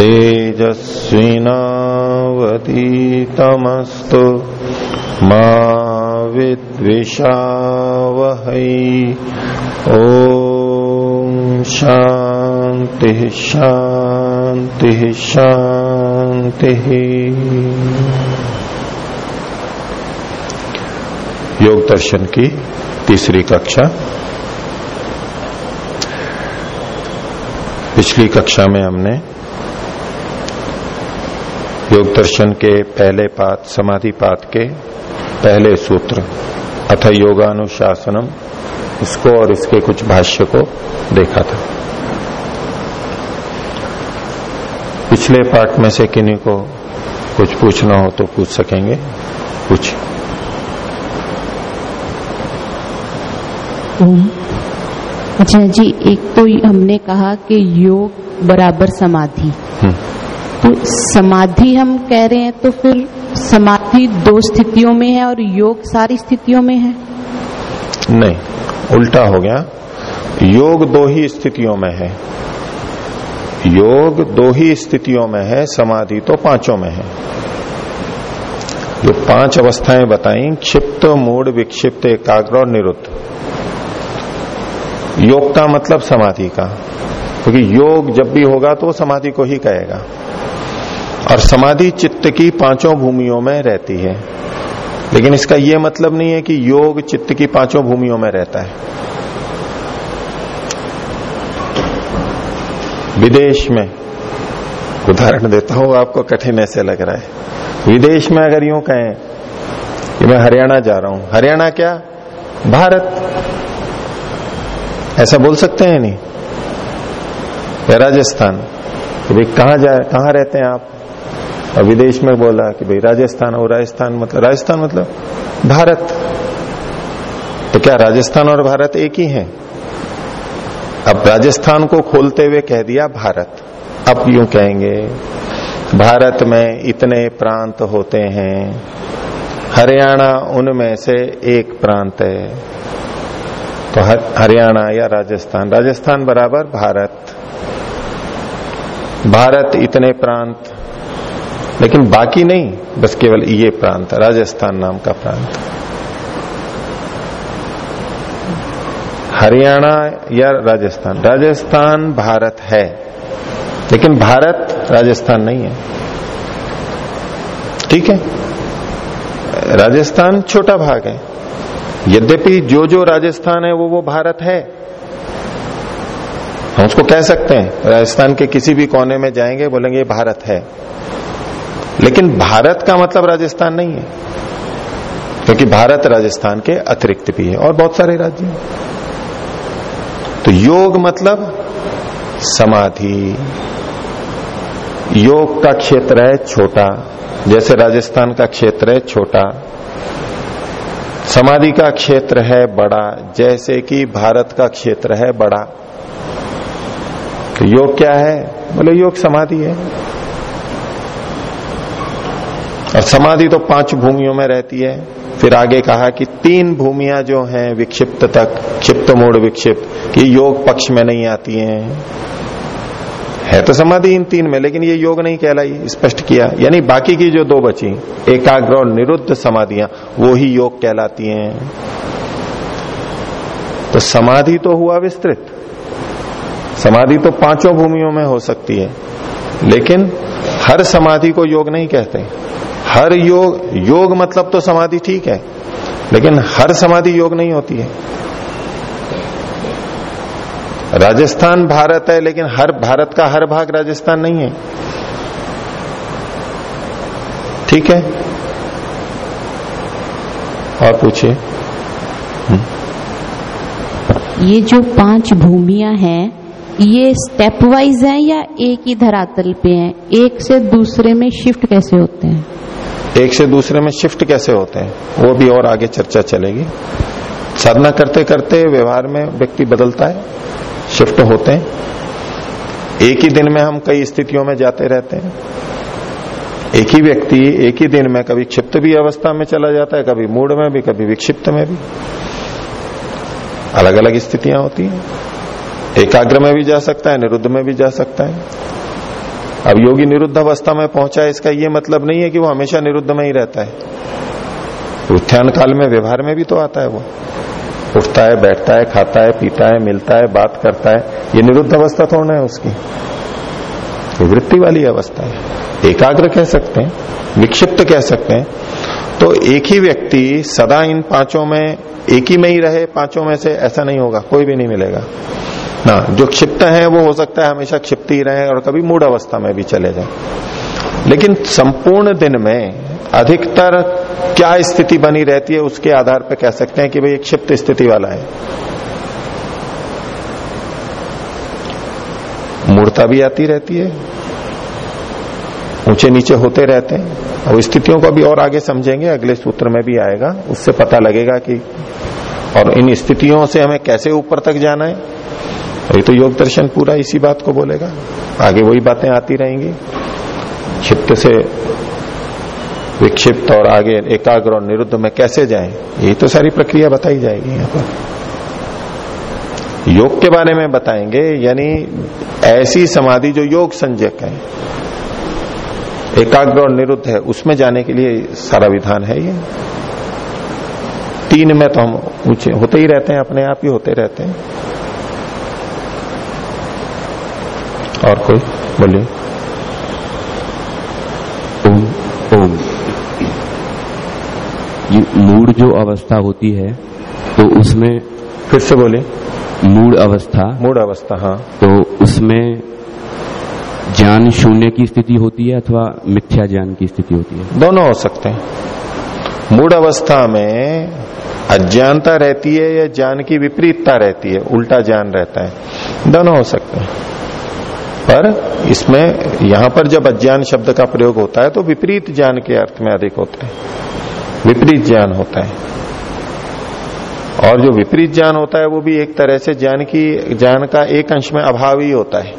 तेजस्विनावतीतमस्तु मा विद्विषावहै। ॐ शान्ति शान्ति शान्ति। योग दर्शन की तीसरी कक्षा। पिछली कक्षा में हमने योग दर्शन के पहले पात समाधि पात के पहले सूत्र अथ योगानुशासनम इसको और इसके कुछ भाष्य को देखा था। पिछले पाठ में से किन्हीं को कुछ पूछना हो तो पूछ सकेंगे। कुछ अच्छा जी एक तो हमने कहा कि योग बराबर समाधि। हम्म, तो समाधि हम कह रहे हैं तो फिर समाधि दो स्थितियों में है और योग सारी स्थितियों में है? नहीं, उल्टा हो गया। योग दो ही स्थितियों में है। योग दो ही स्थितियों में है, समाधि तो पाँचों में है। जो पाँच अवस्थाएँ बताई, क्षिप्त, मूड, विक्षिप्त, एकाग्र और निरुद्ध। योग का मतलब समाधि का। क्योंकि तो योग जब भी होगा तो वो समाधि को ही कहेगा। और समाधि चित्त की पाँचों भूमियों में रहती है। लेकिन इसका यह मतलब नहीं है कि योग चित्त की पाँचों भूमियों में रहता है। विदेश में, उदाहरण देता हूँ, आपको कठिन ऐसे लग रहा है। विदेश में अगर यूँ कहें कि मैं हरियाणा जा रहा हूँ, हरियाणा क्या? भारत। ऐसा बोल सकते हैं नहीं? या राजस्थान। कि भाई कहाँ जाए कहाँ रहते हैं आप? और विदेश में बोला कि भाई राजस्थान और राजस्थान मतलब राजस्थान मतलब भारत। तो क्या राजस्थान और भारत एक ही है? अब राजस्थान को खोलते हुए कह दिया भारत। अब यूँ कहेंगे, भारत में इतने प्रांत होते हैं, हरियाणा उनमें से एक प्रांत है। तो हरियाणा या राजस्थान। राजस्थान बराबर भारत। भारत इतने प्रांत, लेकिन बाकी नहीं, बस केवल ये प्रांत, राजस्थान नाम का प्रांत। हरियाणा या राजस्थान। राजस्थान भारत है, लेकिन भारत राजस्थान नहीं है। ठीक है? राजस्थान छोटा भाग है। यद्यपि जो जो राजस्थान है, वो वो भारत है। हम उसको कह सकते हैं, राजस्थान के किसी भी कोने में जाएँगे, बोलेंगे भारत है। लेकिन भारत का मतलब राजस्थान नहीं है, क्योंकि भारत राजस्थान के अतिरिक्त भी है और बहुत सारे राज्य हैं। तो योग मतलब समाधि। योग का क्षेत्र है छोटा, जैसे राजस्थान का क्षेत्र है छोटा। समाधि का क्षेत्र है बड़ा, जैसे कि भारत का क्षेत्र है बड़ा। तो योग क्या है? बोले, योग समाधि है। और समाधि तो पाँच भूमियों में रहती है। फिर आगे कहा कि तीन भूमियाँ जो हैं, विक्षिप्त तक, क्षिप्त मूड विक्षिप्त, कि योग पक्ष में नहीं आती हैं। है तो समाधि इन तीन में, लेकिन ये योग नहीं कहलाई, स्पष्ट किया। यानी बाकी की जो दो बची, एकाग्र और निरुद्ध समाधियाँ, वो ही योग कहलाती हैं। तो समाधि तो हुआ विस्तृत। समाधि तो पाँचों भूमियों में हो सकती है, लेकिन हर समाधि को योग नहीं कहते। हर योग योग मतलब तो समाधि ठीक है, लेकिन हर समाधि योग नहीं होती है। राजस्थान भारत है लेकिन हर भारत का हर भाग राजस्थान नहीं है। ठीक है? और पूछिए। ये जो पाँच भूमिया हैं ये स्टेप वाइज हैं या एक ही धरातल पे हैं? एक से दूसरे में शिफ्ट कैसे होते हैं? एक से दूसरे में शिफ्ट कैसे होते हैं? वो भी और आगे चर्चा चलेगी। साधना करते करते व्यवहार में व्यक्ति बदलता है। शिफ्ट होते हैं। एक ही दिन में हम कई स्थितियों में जाते रहते हैं। एक ही व्यक्ति एक ही दिन में कभी क्षिप्त भी अवस्था में चला जाता है, कभी मूड में भी, कभी विक्षिप्त में भी। अलग अलग स्थितियाँ होती हैं। एकाग्र में भी जा सकता है, निरुद्ध में भी जा सकता है। अब योगी निरुद्ध अवस्था में पहुँचा है इसका यह मतलब नहीं है कि वो हमेशा निरुद्ध में ही रहता है। उत्थान काल में, व्यवहार में भी तो आता है वो। उठता है, बैठता है, खाता है, पीता है, मिलता है, बात करता है। ये निरुद्ध अवस्था थोड़ा है उसकी। वृत्ति वाली अवस्था है। एकाग्र कह सकते हैं, विक्षिप्त कह सकते हैं। तो एक ही व्यक्ति सदा इन पाँचों में, एक ही में ही रहे, पाँचों में से ऐसा नहीं होगा, कोई भी नहीं मिलेगा। ना, जो क्षिप्त है, वो हो सकता है हमेशा क्षिप्त ही रहे और कभी मूड अवस्था में भी चले जाए। लेकिन संपूर्ण दिन में अधिकतर क्या स्थिति बनी रहती है उसके आधार पर कह सकते हैं कि भाई एक क्षिप्त स्थिति वाला है। मूर्ता भी आती रहती है। ऊँचे नीचे होते रहते हैं। और स्थितियों को भी और आगे समझेंगे, अगले सूत्र में भी आएगा। उससे पता लगेगा कि और इन स्थितियों से हमें कैसे ऊपर तक जाना है। ये तो योग दर्शन पूरा इसी बात को बोलेगा। आगे वही बातें आती रहेंगी। क्षिप्त से विक्षिप्त और आगे एकाग्र और निरुद्ध में कैसे जाएँ? यही तो सारी प्रक्रिया बताई जाएगी यहाँ पर। योग के बारे में बताएँगे, यानी ऐसी समाधि जो योग संजक है। एकाग्र और निरुद्ध है, उसमें जाने के लिए सारा विधान है ये। तीन में तो हम ऊँचे होते ही रहते हैं, अपने आप ही होते रहते हैं। और कोई? बोलिए। ओम ओम ये मूड जो अवस्था होती है तो उसमें फिर से बोले मूड अवस्था। मूड अवस्था हाँ। तो उसमें ज्ञान शून्य की स्थिति होती है अथवा मिथ्या ज्ञान की स्थिति होती है? दोनों हो सकते हैं। मूड अवस्था में अज्ञानता रहती है या ज्ञान की विपरीतता रहती है उल्टा ज्ञान रहता है। दोनों हो सकते हैं। पर इसमें, यहाँ पर जब अज्ञान शब्द का प्रयोग होता है तो विपरीत ज्ञान के अर्थ में अधिक होता है। विपरीत ज्ञान होता है। और जो विपरीत ज्ञान होता है, वो भी एक तरह से ज्ञान की, ज्ञान का एक अंश में अभाव ही होता है।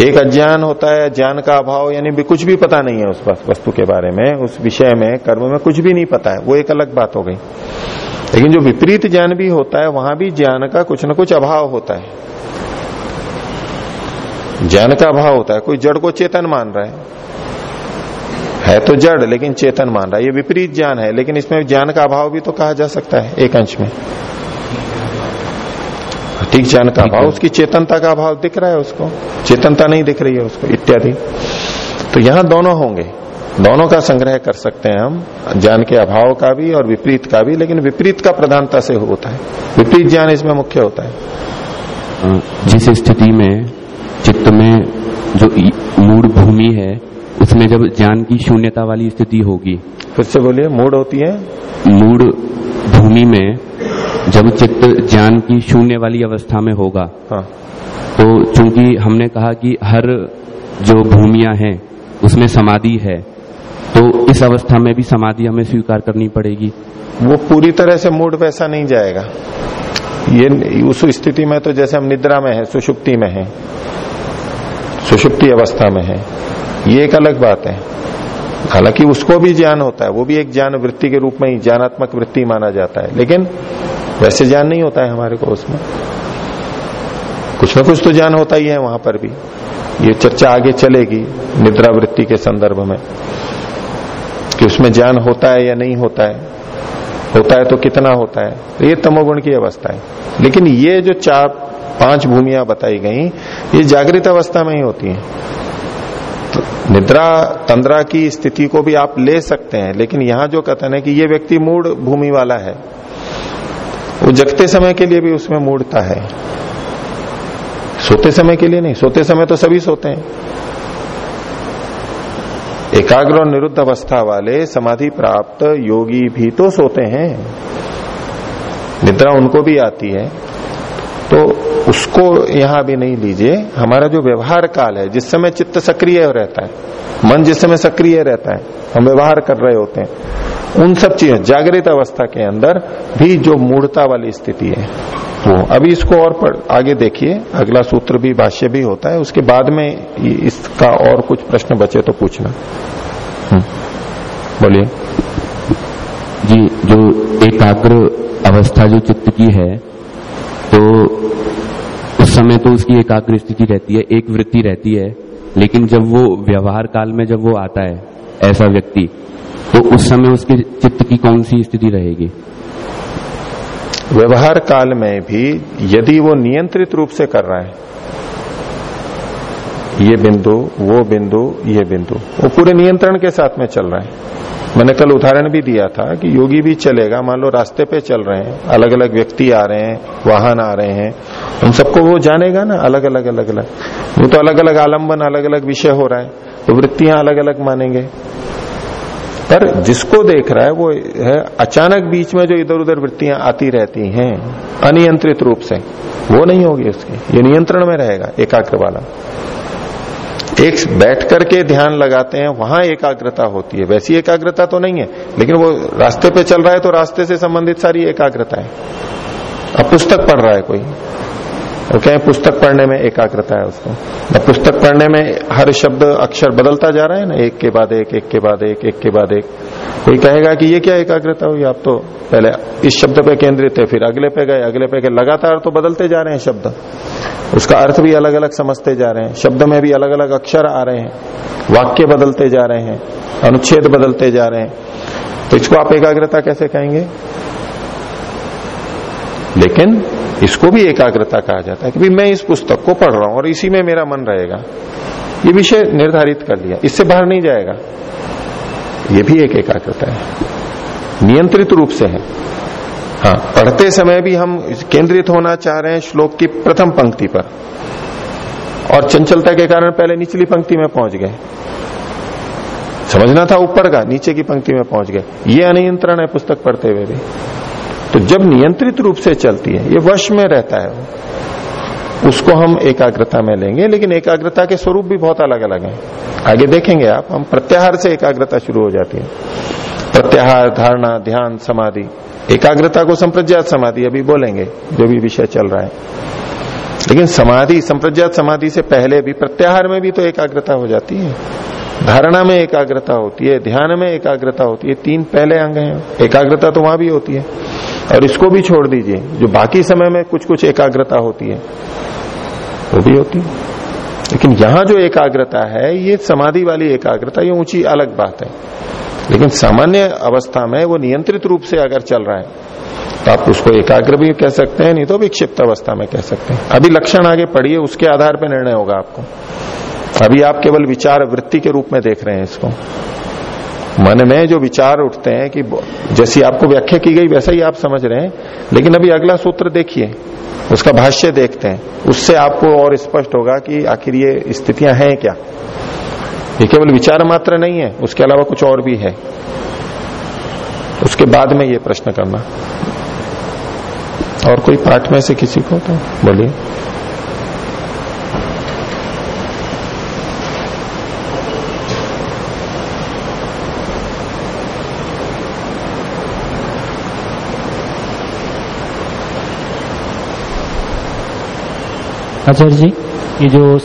एक अज्ञान होता है, ज्ञान का अभाव, यानी भी कुछ भी पता नहीं है उस वस्तु के बारे में, उस विषय में, कर्म में कुछ भी नहीं पता है। वो एक अलग बात हो गई। लेकिन जो विपरीत ज्ञान भी होता है, वहाँ भी ज्ञान का कुछ न कुछ अभाव होता है। ज्ञान का अभाव होता है कोई जड़ को चेतन मान रहा है। है तो जड़ लेकिन चेतन मान रहा है। ये विपरीत ज्ञान है लेकिन इसमें ज्ञान का अभाव भी तो कहा जा सकता है एक अंश में। ठीक ज्ञान का अभाव उसकी चेतनता का अभाव दिख रहा है उसको। चेतनता नहीं दिख रही है उसको इत्यादि। तो यहाँ दोनों होंगे। दोनों का संग्रह कर सकते हैं हम ज्ञान के अभाव का भी और विपरीत का भी लेकिन विपरीत का प्रधानता से होता है। विपरीत ज्ञान इसमें मुख्य होता है। जिस स्थिति में चित्त में जो मूड भूमि है उसमें जब ज्ञान की शून्यता वाली स्थिति होगी फिर से बोलिए मूड होती है? मूड भूमि में जब चित्त ज्ञान की शून्य वाली अवस्था में होगा हाँ। तो चूँकि हमने कहा कि हर जो भूमिया हैं उसमें समाधि है तो इस अवस्था में भी समाधि हमें स्वीकार करनी पड़ेगी। वो पूरी तरह से मूड वैसा नहीं जाएगा। ये उस स्थिति में तो जैसे हम निद्रा में है सुषुप्ति में है सुषुप्ति अवस्था में है। ये एक अलग बात है। हालाँकि उसको भी ज्ञान होता है, वो भी एक ज्ञान वृत्ति के रूप में ही ज्ञानात्मक वृत्ति माना जाता है। लेकिन वैसे ज्ञान नहीं होता है हमारे को उसमें। कुछ ना कुछ तो ज्ञान होता ही है वहाँ पर भी। ये चर्चा आगे चलेगी निद्रा वृत्ति के संदर्भ में कि उसमें ज्ञान होता है या नहीं होता है। होता है तो कितना होता है? ये तमोगुण की अवस्था है। लेकिन ये जो चार पाँच भूमिया बताई गई, ये जागृत अवस्था में ही होती हैं। तो निद्रा, तंद्रा की स्थिति को भी आप ले सकते हैं, लेकिन यहाँ जो कथन है कि ये व्यक्ति मूड भूमि वाला है, वो जगते समय के लिए भी उसमें मूडता है। सोते समय के लिए नहीं, सोते समय तो सभी सोते हैं। एकाग्र और निरुद्ध अवस्था वाले समाधि प्राप्त योगी भी तो सोते हैं। निद्रा उनको भी आती है। तो उसको यहाँ भी नहीं लीजिए। हमारा जो व्यवहार काल है जिस समय चित्त सक्रिय रहता है मन जिस समय सक्रिय रहता है हम व्यवहार कर रहे होते हैं उन सब चीज़ें जागृत अवस्था के अंदर भी जो मूढ़ता वाली स्थिति है वो। अभी इसको और पढ़, आगे देखिए अगला सूत्र भी भाष्य भी होता है उसके बाद में इसका और कुछ प्रश्न बचे तो पूछना। हम्म, बोलिए। जी जो एकाग्र अवस्था जो चित्त की है तो समय तो उसकी एकाग्र स्थिति रहती है, एक वृत्ति रहती है, लेकिन जब वो व्यवहार काल में जब वो आता है, ऐसा व्यक्ति तो उस समय उसके चित्त की कौन सी स्थिति रहेगी? व्यवहार काल में भी यदि वो नियंत्रित रूप से कर रहा है ये बिंदु, वो बिंदु, ये बिंदु। वो पूरे नियंत्रण के साथ में चल रहे हैं। मैंने कल उदाहरण भी दिया था कि योगी भी चलेगा, मान लो रास्ते पे चल रहे हैं अलग अलग व्यक्ति आ रहे हैं, वाहन आ रहे हैं, उन सबको वो जानेगा ना अलग अलग अलग अलग वो तो अलग अलग आलंबन अलग अलग विषय हो रहा है तो वृत्तियाँ अलग अलग मानेंगे। पर जिसको देख रहा है, वो है अचानक बीच में जो इधर उधर वृत्तियाँ आती रहती हैं, अनियंत्रित रूप से, वो नहीं होगी उसकी। ये नियंत्रण में रहेगा, एकाग्र वाला। एक बैठ करके ध्यान लगाते हैं, वहाँ एकाग्रता होती है। वैसी एकाग्रता तो नहीं है, लेकिन वो रास्ते पे चल रहा है तो रास्ते से संबंधित सारी एकाग्रता है अब पुस्तक पढ़ रहा है कोई? वो कहें पुस्तक पढ़ने में एकाग्रता है उसको। पुस्तक पढ़ने में हर शब्द अक्षर बदलता जा रहा है ना, एक के बाद एक एक के बाद एक एक के बाद एक। कोई कहेगा कि ये क्या एकाग्रता हुई? आप तो पहले इस शब्द पे केंद्रित है, फिर अगले पे गए, अगले पे गए, लगातार तो बदलते जा रहे हैं शब्द। उसका अर्थ भी अलग अलग समझते जा रहे हैं, शब्द में भी अलग अलग अक्षर आ रहे हैं, वाक्य बदलते जा रहे हैं, अनुच्छेद बदलते जा रहे हैं। तो इसको आप एकाग्रता कैसे कहेंगे? लेकिन इसको भी एकाग्रता कहा जाता है कि मैं इस पुस्तक को पढ़ रहा हूँ और इसी में मेरा मन रहेगा। ये विषय निर्धारित कर लिया इससे बाहर नहीं जाएगा। ये भी एक एकाग्रता है। नियंत्रित रूप से है। हाँ पढ़ते समय भी हम केंद्रित होना चाह रहे हैं श्लोक की प्रथम पंक्ति पर। और चंचलता के कारण पहले निचली पंक्ति में पहुँच गए। समझना था ऊपर का, नीचे की पंक्ति में पहुँच गए। ये अनियंत्रण है पुस्तक पढ़ते हुए भी। तो जब नियंत्रित रूप से चलती है, ये वश में रहता है उसको हम एकाग्रता में लेंगे, लेकिन एकाग्रता के स्वरूप भी बहुत अलग अलग हैं। आगे देखेंगे आप, हम प्रत्याहार से एकाग्रता शुरू हो जाती है। प्रत्याहार, धारणा, ध्यान, समाधि, एकाग्रता को संप्रज्ञात समाधि, अभी बोलेंगे, जो भी विषय चल रहा है। लेकिन समाधि, संप्रज्ञात समाधि से पहले भी, प्रत्याहार में भी तो एकाग्रता हो जाती है। धारणा में एकाग्रता होती है, ध्यान में एकाग्रता होती है, तीन पहले अंग हैं। एकाग्रता तो वहाँ भी होती है। और इसको भी छोड़ दीजिए। जो बाकी समय में कुछ कुछ एकाग्रता होती है, वो भी होती है। लेकिन यहाँ जो एकाग्रता है, ये समाधि वाली एकाग्रता, ये ऊँची अलग बात है। लेकिन सामान्य अवस्था में वो नियंत्रित रूप से अगर चल रहा है तो आप उसको एकाग्र भी कह सकते हैं, नहीं तो विक्षिप्त अवस्था में कह सकते हैं। अभी लक्षण आगे पढ़िए, उसके आधार पर निर्णय होगा आपको। अभी आप केवल विचार वृत्ति के रूप में देख रहे हैं इसको। मन में जो विचार उठते हैं कि जैसी आपको व्याख्या की गई, वैसा ही आप समझ रहे हैं। लेकिन अभी अगला सूत्र देखिए, उसका भाष्य देखते हैं। उससे आपको और स्पष्ट होगा कि आखिर ये स्थितियाँ हैं क्या। ये केवल विचार मात्र नहीं है, उसके अलावा कुछ और भी है। उसके बाद में ये प्रश्न करना। और कोई पाठ में से किसी को तो बोलिए। आचार्य जी, ये जो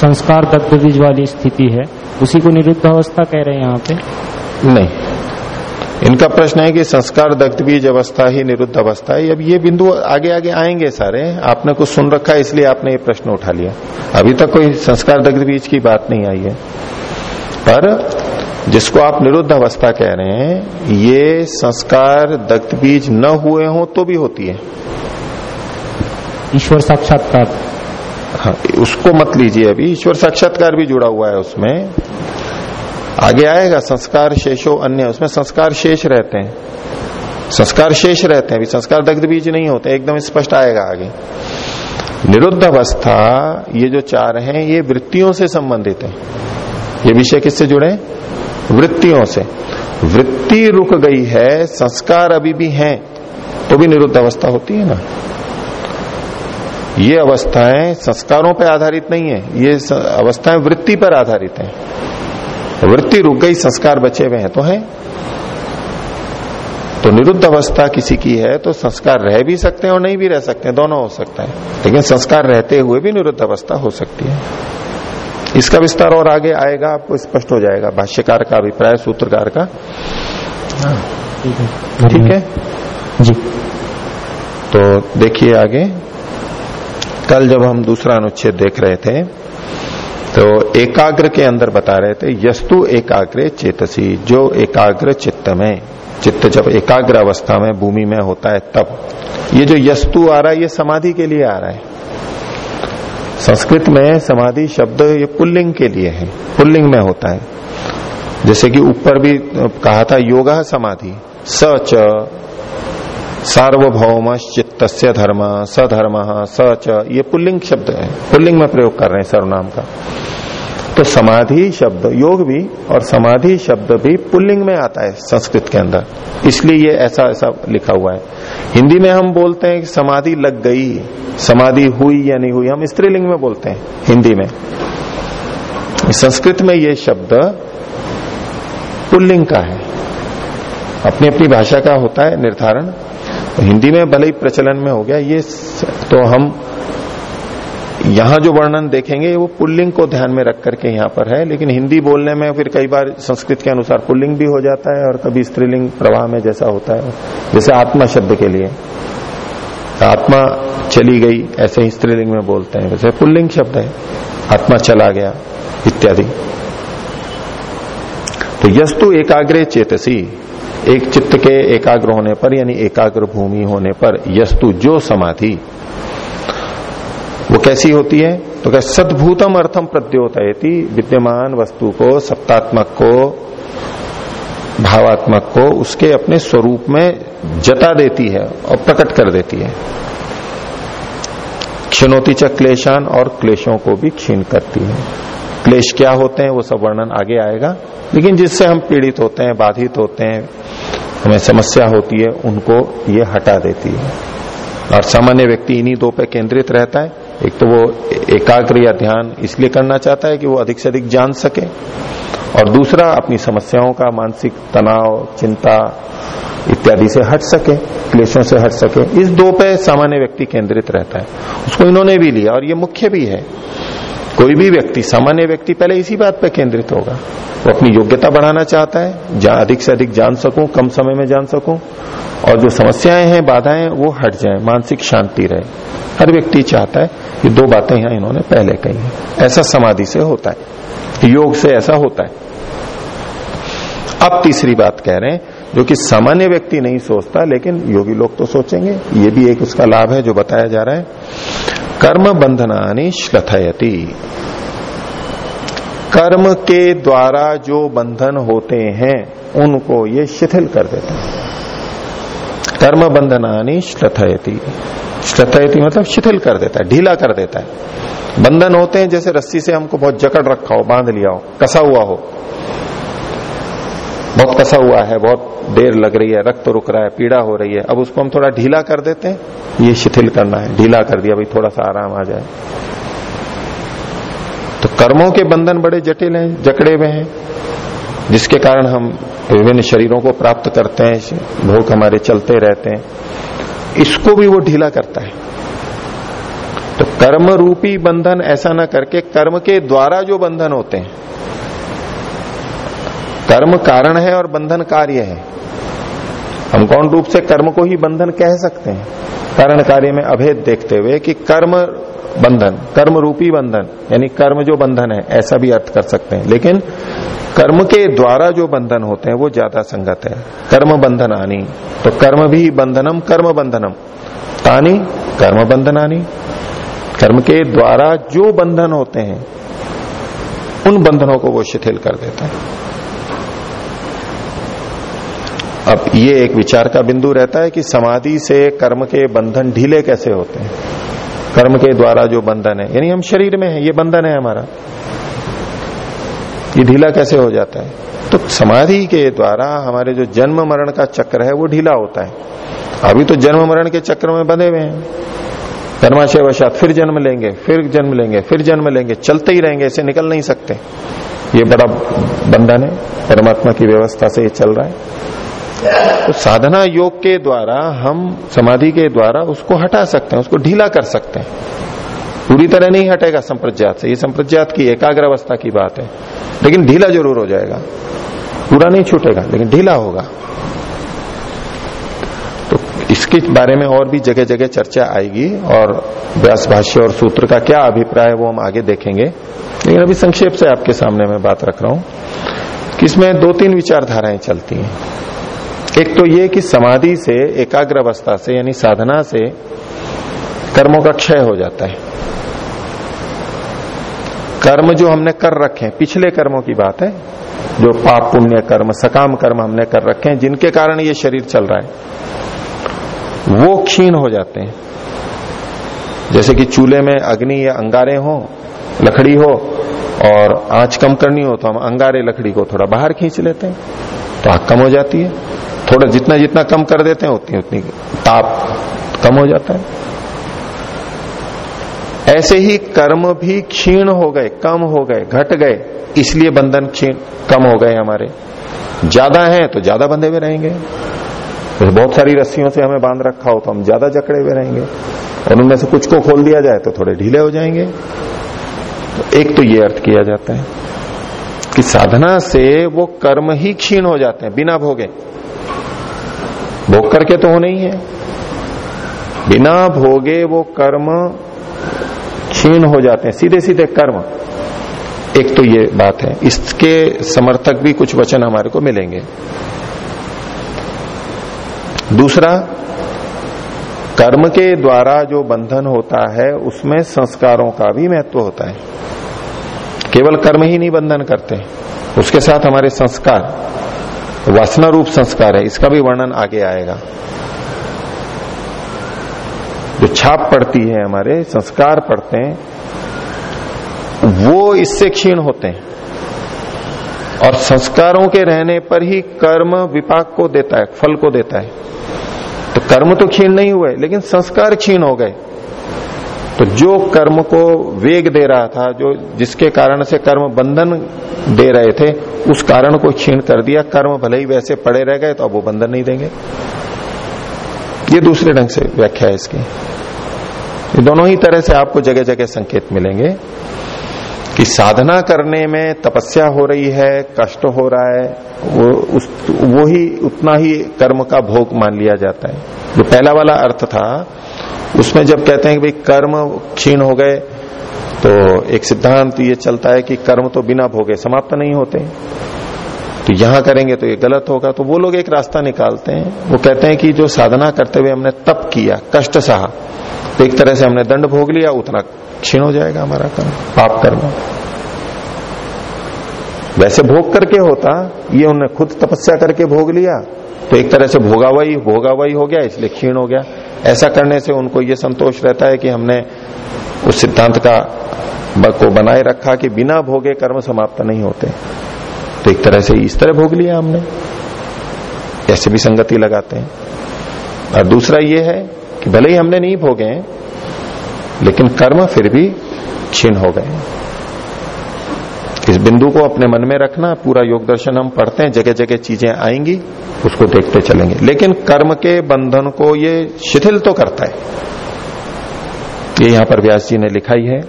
संस्कार दग्ध बीज वाली स्थिति है, उसी को निरुद्ध अवस्था कह रहे हैं यहाँ पे? नहीं। इनका प्रश्न है कि संस्कार दग्ध बीज अवस्था ही निरुद्ध अवस्था है। अब ये बिंदु आगे आगे आएँगे सारे। आपने कुछ सुन रखा है, इसलिए आपने ये प्रश्न उठा लिया। अभी तक कोई संस्कार दग्ध बीज की बात नहीं आई है। पर जिसको आप निरुद्ध अवस्था कह रहे हैं, ये संस्कार दग्ध बीज न हुए हो तो भी होती है। ईश्वर साक्षात्कार। हाँ उसको मत लीजिए अभी। ईश्वर साक्षात्कार भी जुड़ा हुआ है उसमें। आगे आएगा, संस्कार शेषो अन्य। उसमें संस्कार शेष रहते हैं। संस्कार शेष रहते हैं, अभी संस्कार दग्ध बीज नहीं होते, एकदम स्पष्ट आएगा आगे। निरुद्ध अवस्था ये जो चार हैं, ये वृत्तियों से संबंधित है। ये विषय किससे जुड़े? वृत्तियों से। वृत्ति रुक गई है, संस्कार अभी भी हैं तो भी निरुद्ध अवस्था होती है ना। ये अवस्थाएँ संस्कारों पर आधारित नहीं है ये अवस्थाएँ वृत्ति पर आधारित हैं। वृत्ति रुक गई संस्कार बचे हुए हैं तो है। तो निरुद्ध अवस्था किसी की है तो संस्कार रह भी सकते हैं और नहीं भी रह सकते हैं दोनों हो सकता है। लेकिन संस्कार रहते हुए भी निरुद्ध अवस्था हो सकती है। इसका विस्तार और आगे आएगा आपको स्पष्ट हो जाएगा भाष्यकार का अभिप्राय सूत्रकार का। ठीक है। जी। तो देखिए आगे। कल जब हम दूसरा अनुच्छेद देख रहे थे तो एकाग्र के अंदर बता रहे थे, यस्तु एकाग्र चेतसी, जो एकाग्र चित्त में, चित्त जब एकाग्र अवस्था में, भूमि में होता है तब। ये जो यस्तु आ रहा है, ये समाधि के लिए आ रहा है। संस्कृत में समाधि शब्द ये पुल्लिंग के लिए है, पुल्लिंग में होता है। जैसे कि ऊपर भी कहा था, योगा समाधि सच सार्वभौम चित्त धर्म, सधर्म सच ये पुल्लिंग शब्द है। पुल्लिंग में प्रयोग कर रहे हैं सर्वनाम का। तो समाधि शब्द, योग भी और समाधि शब्द भी पुल्लिंग में आता है संस्कृत के अंदर। इसलिए ये ऐसा ऐसा लिखा हुआ है। हिंदी में हम बोलते हैं कि समाधि लग गई, समाधि हुई या नहीं हुई, हम स्त्रीलिंग में बोलते हैं, हिंदी में। संस्कृत में ये शब्द पुल्लिंग का है। अपनी अपनी भाषा का होता है निर्धारण। हिंदी में भले ही प्रचलन में हो गया, ये तो हम यहाँ जो वर्णन देखेंगे, वो पुल्लिंग को ध्यान में रख करके यहाँ पर है, लेकिन हिंदी बोलने में फिर कई बार संस्कृत के अनुसार पुल्लिंग भी हो जाता है और कभी स्त्रीलिंग प्रवाह में जैसा होता है, जैसे आत्मा शब्द के लिए। आत्मा चली गई, ऐसे ही स्त्रीलिंग में बोलते हैं वैसे पुल्लिंग शब्द है, आत्मा चला गया, इत्यादि। तो यस्तु एकाग्रे चेतसी। एक चित्त के एकाग्र होने पर, यानी एकाग्र भूमि होने पर यस्तु जो समाधि, वो कैसी होती है? तो क्या सदभूतम अर्थम प्रद्योतयति, विद्यमान वस्तु को सत्तात्मक को, भावात्मक को, उसके अपने स्वरूप में जता देती है और प्रकट कर देती है। क्षणोती च क्लेशान और क्लेशों को भी क्षीण करती है। क्लेश क्या होते हैं, वो सब वर्णन आगे आएगा। लेकिन जिससे हम पीड़ित होते हैं, बाधित होते हैं हमें समस्या होती है, उनको ये हटा देती है। और सामान्य व्यक्ति इन्हीं दो पे केंद्रित रहता है। एक तो वो एकाग्र या ध्यान इसलिए करना चाहता है कि वो अधिक से अधिक जान सके। और दूसरा, अपनी समस्याओं का मानसिक तनाव, चिंता इत्यादि से हट सके, क्लेशों से हट सके। इस दो पे सामान्य व्यक्ति केंद्रित रहता है। उसको इन्होंने भी लिया और ये मुख्य भी है। कोई भी व्यक्ति, सामान्य व्यक्ति पहले इसी बात पे केंद्रित होगा। वो अपनी योग्यता बढ़ाना चाहता है जहाँ अधिक से अधिक जान सकूँ, कम समय में जान सकूँ, और जो समस्याएँ हैं, बाधाएँ, वो हट जाए, मानसिक शांति रहे। हर व्यक्ति चाहता है ये दो बातें यहाँ इन्होंने पहले कही है। ऐसा समाधि से होता है। योग से ऐसा होता है। अब तीसरी बात कह रहे हैं, जो कि सामान्य व्यक्ति नहीं सोचता, लेकिन योगी लोग तो सोचेंगे, ये भी एक उसका लाभ है जो बताया जा रहा है। कर्म बंधनानी श्लथयति। कर्म के द्वारा जो बंधन होते हैं, उनको ये शिथिल कर देते हैं। कर्म बंधनानी श्रथयती श्लथयति मतलब शिथिल कर देता है, ढीला कर देता है। बंधन होते हैं, जैसे रस्सी से हमको बहुत जकड़ रखा हो, बाँध लिया हो, कसा हुआ हो। बहुत कसा हुआ है, बहुत देर लग रही है, रक्त तो रुक रहा है, पीड़ा हो रही है, अब उसको हम थोड़ा ढीला कर देते हैं। ये शिथिल करना है, ढीला कर दिया, भाई थोड़ा सा आराम आ जाए। कर्मों के बंधन बड़े जटिल हैं, जकड़े हुए हैं, जिसके कारण हम विभिन्न शरीरों को प्राप्त करते हैं भोग हमारे चलते रहते हैं। इसको भी वो ढीला करता है। तो कर्म रूपी बंधन ऐसा ना करके कर्म के द्वारा जो बंधन होते हैं, कर्म कारण है और बंधन कार्य है। हम कौन रूप से कर्म को ही बंधन कह सकते हैं? कारण कार्य में अभेद देखते हुए कि कर्म बंधन, कर्म रूपी बंधन, यानी कर्म जो बंधन है, ऐसा भी अर्थ कर सकते हैं। लेकिन कर्म के द्वारा जो बंधन होते हैं, वो ज़्यादा संगत है। कर्म बंधन आनी तो कर्म भी बंधनम, कर्म बंधनम। तानी, कर्म बंधन आनी कर्म के द्वारा जो बंधन होते हैं, उन बंधनों को वो शिथिल कर देता है। अब ये एक विचार का बिंदु रहता है कि समाधि से कर्म के बंधन ढीले कैसे होते हैं? कर्म के द्वारा जो बंधन है, यानी हम शरीर में है, ये बंधन है हमारा। ये ढीला कैसे हो जाता है? तो समाधि के द्वारा हमारे जो जन्म मरण का चक्र है, वो ढीला होता है। अभी तो जन्म मरण के चक्र में बंधे हुए हैं। कर्माशय वशात फिर जन्म लेंगे, फिर जन्म लेंगे, फिर जन्म लेंगे, चलते ही रहेंगे, ऐसे निकल नहीं सकते। ये बड़ा बंधन है, परमात्मा की व्यवस्था से ये चल रहा है। तो साधना योग के द्वारा, हम समाधि के द्वारा उसको हटा सकते हैं, उसको ढीला कर सकते हैं। पूरी तरह नहीं हटेगा संप्रज्ञात से। ये संप्रज्ञात की एकाग्र अवस्था की बात है। लेकिन ढीला ज़रूर हो जाएगा। पूरा नहीं छूटेगा, लेकिन ढीला होगा। तो इसके बारे में और भी जगह जगह चर्चा आएगी और व्यास भाष्य और सूत्र का क्या अभिप्राय है वो हम आगे देखेंगे। लेकिन अभी संक्षेप से आपके सामने मैं बात रख रहा हूँ कि इसमें दो तीन विचारधाराएँ चलती हैं। एक तो ये कि समाधि से एकाग्र अवस्था से, यानी साधना से कर्मों का क्षय हो जाता है। कर्म जो हमने कर रखे हैं, पिछले कर्मों की बात है, जो पाप, पुण्य, कर्म, सकाम कर्म हमने कर रखे हैं, जिनके कारण ये शरीर चल रहा है, वो क्षीण हो जाते हैं। जैसे कि चूल्हे में अग्नि या अंगारे हो, लकड़ी हो, और आँच कम करनी हो तो हम अंगारे लकड़ी को थोड़ा बाहर खींच लेते हैं तो आग कम हो जाती है। थोड़ा जितना जितना कम कर देते हैं, उतनी उतनी ताप कम हो जाता है। ऐसे ही कर्म भी क्षीण हो गए, कम हो गए, घट गए, इसलिए बंधन क्षीण कम हो गए हमारे। ज़्यादा है तो ज़्यादा बंधे हुए रहेंगे। तो बहुत सारी रस्सियों से हमें बाँध रखा हो तो हम ज़्यादा जकड़े हुए रहेंगे। और उनमें से कुछ को खोल दिया जाए तो थोड़े ढीले हो जाएँगे। तो एक तो ये अर्थ किया जाता है कि साधना से वो कर्म ही क्षीण हो जाते हैं, बिना भोगे। भोग करके तो होने ही है। बिना भोगे वो कर्म क्षीण हो जाते हैं। सीधे सीधे कर्म। एक तो ये बात है। इसके समर्थक भी कुछ वचन हमारे को मिलेंगे। दूसरा, कर्म के द्वारा जो बंधन होता है, उसमें संस्कारों का भी महत्व होता है। केवल कर्म ही नहीं बंधन करते। उसके साथ हमारे संस्कार। वासना रूप संस्कार है, इसका भी वर्णन आगे आएगा। जो छाप पड़ती है हमारे, संस्कार पड़ते हैं, वो इससे क्षीण होते हैं। और संस्कारों के रहने पर ही कर्म विपाक को देता है, फल को देता है। तो कर्म तो क्षीण नहीं हुए, लेकिन संस्कार क्षीण हो गए। तो जो कर्म को वेग दे रहा था, जो जिसके कारण से कर्म बंधन दे रहे थे, उस कारण को क्षीण कर दिया। कर्म भले ही वैसे पड़े रह गए तो अब वो बंधन नहीं देंगे। ये दूसरे ढंग से व्याख्या है इसकी। ये दोनों ही तरह से आपको जगह जगह संकेत मिलेंगे कि साधना करने में तपस्या हो रही है, कष्ट हो रहा है, वो उस, वो ही, उतना ही कर्म का भोग मान लिया जाता है। जो पहला वाला अर्थ था उसमें जब कहते हैं कि भाई कर्म क्षीण हो गए तो एक सिद्धांत ये चलता है कि कर्म तो बिना भोगे समाप्त नहीं होते। तो यहाँ करेंगे तो ये गलत होगा। तो वो लोग एक रास्ता निकालते हैं। वो कहते हैं कि जो साधना करते हुए हमने तप किया, कष्ट सहा तो एक तरह से हमने दंड भोग लिया, उतना क्षीण हो जाएगा हमारा कर्म, पाप कर्म। वैसे भोग करके होता, ये उन्होंने खुद तपस्या करके भोग लिया तो एक तरह से भोगावाई भोगावाई हो गया, इसलिए क्षीण हो गया। ऐसा करने से उनको ये संतोष रहता है कि हमने उस सिद्धांत का को बनाए रखा कि बिना भोगे कर्म समाप्त नहीं होते। तो एक तरह से इस तरह भोग लिया हमने। ऐसे भी संगति लगाते हैं। और दूसरा ये है कि भले ही हमने नहीं भोगे लेकिन कर्म फिर भी क्षीण हो गए इस बिंदु को अपने मन में रखना, पूरा योग दर्शन हम पढ़ते हैं जगह जगह चीज़ें आएँगी, उसको देखते चलेंगे। लेकिन कर्म के बंधन को ये शिथिल तो करता है। ये यहाँ पर व्यास जी ने लिखा ही। है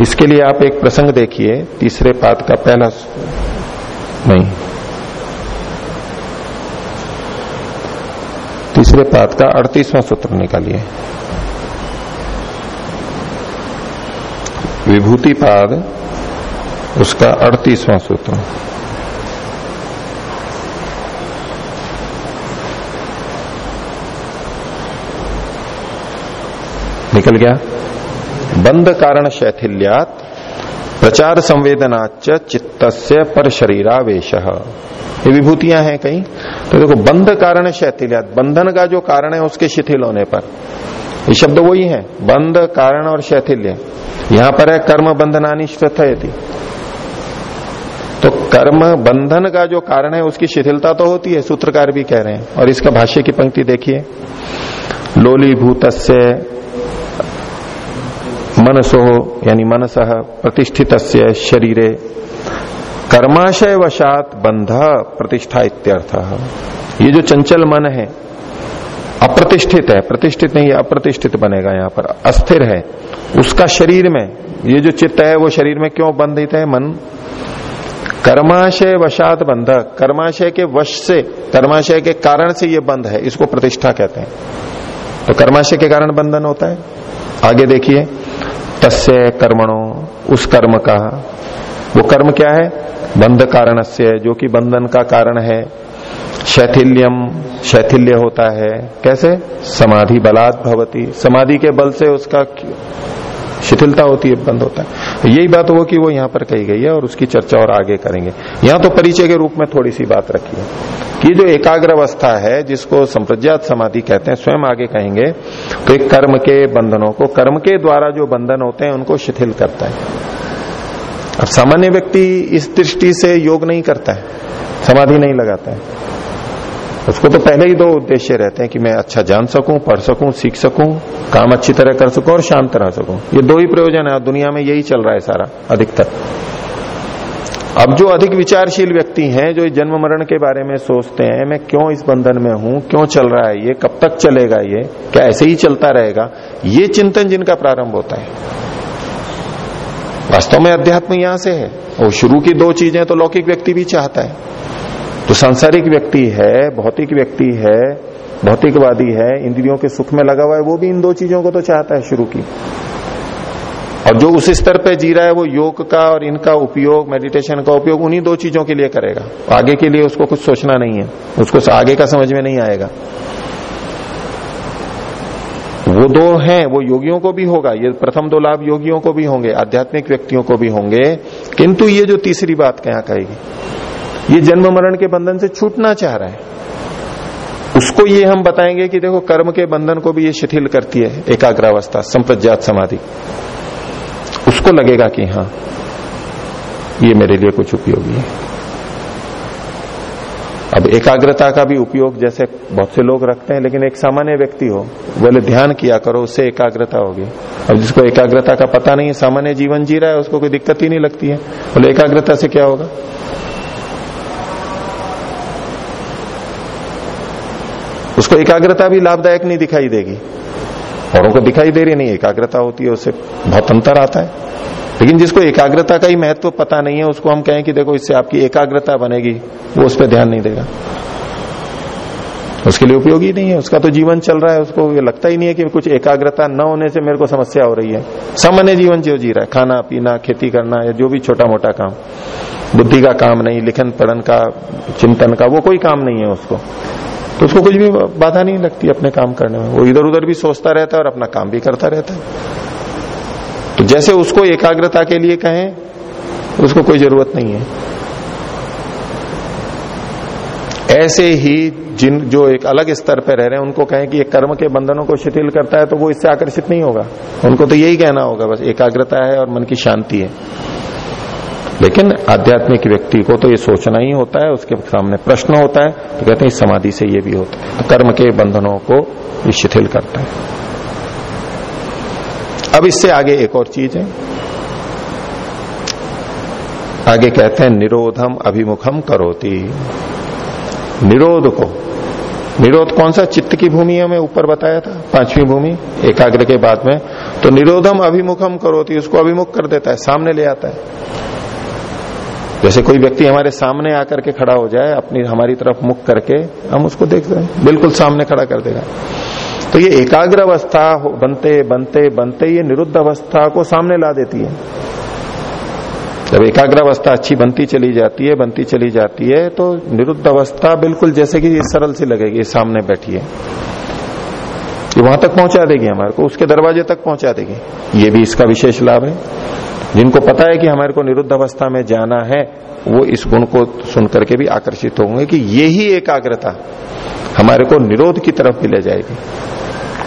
इसके लिए आप एक प्रसंग देखिए, तीसरे पाद का पहला नहीं। तीसरे पाद का अड़तीसवां सूत्र निकालिए। विभूति पाद उसका अड़तीसवां सूत्र। निकल गया। बंद कारण शैथिल्यात प्रचार संवेदनाच चित्त पर शरीरावेश ये विभूतियाँ हैं कहीं। तो देखो बंध कारण शैथिल्यात, बंधन का जो कारण है उसके शिथिल होने पर। ये शब्द वही है बंध कारण और शैथिल्य। यहाँ पर है कर्म बंधनानी यदि। तो कर्म बंधन का जो कारण है, उसकी शिथिलता तो होती है, सूत्रकार भी कह रहे हैं। और इसका भाष्य की पंक्ति देखिए। लोली भूत मनसो, यानी मनस प्रतिष्ठित शरीरे कर्माशय वशात बंध प्रतिष्ठा इत्यर्थ। ये जो चंचल मन है, अप्रतिष्ठित है, प्रतिष्ठित नहीं, अप्रतिष्ठित बनेगा यहाँ पर, अस्थिर है। उसका शरीर में, ये जो चित्त है, वो शरीर में क्यों बंधित है? मन कर्माशय वशात बंध। कर्माशय के वश से, कर्माशय के कारण से ये बंध है, इसको प्रतिष्ठा कहते हैं। तो कर्माशय के कारण बंधन होता है। आगे देखिए, तस्य कर्मणों, उस कर्म का। वो कर्म क्या है? बंध कारण से जो कि बंधन का कारण है। शैथिल्यम, शैथिल्य होता है। कैसे? समाधि बलात् भवती। समाधि के बल से उसका शिथिलता होती है, बंद होता है। तो यही बात वो कि वो यहाँ पर कही गई है और उसकी चर्चा और आगे करेंगे। यहाँ तो परिचय के रूप में थोड़ी सी बात रखी है कि जो एकाग्र अवस्था है, जिसको संप्रज्ञात समाधि कहते हैं, स्वयं आगे कहेंगे तो एक कर्म के बंधनों को, कर्म के द्वारा जो बंधन होते हैं, उनको शिथिल करता है। अब सामान्य व्यक्ति इस दृष्टि से योग नहीं करता है, समाधि नहीं लगाता है। उसको तो पहले ही दो उद्देश्य रहते हैं कि मैं अच्छा जान सकूँ, पढ़ सकूँ, सीख सकूँ, काम अच्छी तरह कर सकूँ और शांत रह सकूँ। ये दो ही प्रयोजन है दुनिया में यही चल रहा है सारा, अधिकतर। अब जो अधिक विचारशील व्यक्ति हैं, जो जन्म मरण के बारे में सोचते हैं, मैं क्यों इस बंधन में हूँ, क्यों चल रहा है ये, कब तक चलेगा ये, क्या ऐसे ही चलता रहेगा, ये चिंतन जिनका प्रारंभ होता है। वास्तव में अध्यात्म यहाँ से है, और शुरू की दो चीज़ें तो लौकिक व्यक्ति भी चाहता है। तो सांसारिक व्यक्ति है, भौतिक व्यक्ति है, भौतिकवादी है, इंद्रियों के सुख में लगा हुआ है, वो भी इन दो चीज़ों को तो चाहता है शुरू की। और जो उस स्तर पे जी रहा है, वो योग का और इनका उपयोग मेडिटेशन का उपयोग उन्हीं दो चीज़ों के लिए करेगा। आगे के लिए उसको कुछ सोचना नहीं है। उसको आगे का समझ में नहीं आएगा। वो दो हैं, वो योगियों को भी होगा। ये प्रथम दो लाभ योगियों को भी होंगे, आध्यात्मिक व्यक्तियों को भी होंगे। किंतु ये जो तीसरी बात क्या कहेगी? ये जन्म मरण के बंधन से छूटना चाह रहा है। उसको ये हम बताएँगे कि देखो, कर्म के बंधन को भी ये शिथिल करती है, एकाग्रावस्था संप्रज्ञात समाधि। उसको लगेगा कि हाँ ये मेरे लिए कुछ उपयोगी है। अब एकाग्रता का भी उपयोग जैसे बहुत से लोग रखते हैं, लेकिन एक सामान्य व्यक्ति हो, बोले ध्यान किया करो, उससे एकाग्रता होगी। अब जिसको एकाग्रता का पता नहीं है, सामान्य जीवन जी रहा है, उसको कोई दिक्कत ही नहीं लगती है। बोले एकाग्रता से क्या होगा? उसको एकाग्रता भी लाभदायक नहीं दिखाई देगी। औरों को दिखाई दे रही नहीं, एकाग्रता होती है, उससे बहुत अंतर आता है। लेकिन जिसको एकाग्रता का ही महत्व पता नहीं है, उसको हम कहें कि देखो, इससे आपकी एकाग्रता बनेगी, वो उस पर ध्यान नहीं देगा। उसके लिए उपयोगी नहीं है, उसका तो जीवन चल रहा है, उसको ये लगता ही नहीं है कि कुछ एकाग्रता न होने से मेरे को समस्या हो रही है। सामान्य जीवन जो जी रहा है, खाना, पीना, खेती करना, या जो भी छोटा मोटा काम। बुद्धि का काम नहीं लिखन पढ़न का, चिंतन का, वो कोई काम नहीं है उसको। तो उसको कुछ भी बाधा नहीं लगती अपने काम करने में। वो इधर उधर भी सोचता रहता है और अपना काम भी करता रहता है। तो जैसे उसको एकाग्रता के लिए कहें, उसको कोई ज़रूरत नहीं है। ऐसे ही जिन, जो एक अलग स्तर पर रह रहे हैं, उनको कहें कि एक कर्म के बंधनों को शिथिल करता है तो वो इससे आकर्षित नहीं होगा। उनको तो यही कहना होगा, बस एकाग्रता है और मन की शांति है। लेकिन आध्यात्मिक व्यक्ति को तो ये सोचना ही होता है, उसके सामने प्रश्न होता है तो कहते हैं समाधि से ये भी होता है। तो कर्म के बंधनों को शिथिल करता है। अब इससे आगे एक और चीज़ है। आगे कहते हैं, निरोधम अभिमुखम करोती। निरोध को, निरोध कौन सा? चित्त की भूमि है हमें ऊपर बताया था, पांचवी भूमि, एकाग्र के बाद में। तो निरोधम अभिमुखम करोती, उसको अभिमुख कर देता है, सामने ले आता है। जैसे कोई व्यक्ति हमारे सामने आकर के खड़ा हो जाए, अपनी, हमारी तरफ़ मुख करके, हम उसको देख रहे बिल्कुल सामने खड़ा कर देगा। तो ये एकाग्र अवस्था बनते बनते बनते ये निरुद्ध अवस्था को सामने ला देती है। जब एकाग्र अवस्था अच्छी बनती चली जाती है, बनती चली जाती है तो निरुद्ध अवस्था बिल्कुल जैसे कि सरल सी लगेगी सामने बैठी है। ये वहाँ तक पहुँचा देगी हमारे को, उसके दरवाजे तक पहुँचा देगी। ये भी इसका विशेष लाभ है। जिनको पता है कि हमारे को निरुद्ध अवस्था में जाना है, वो इस गुण को सुनकर के भी आकर्षित होंगे कि ये ही एकाग्रता हमारे को निरोध की तरफ़ भी ले जाएगी।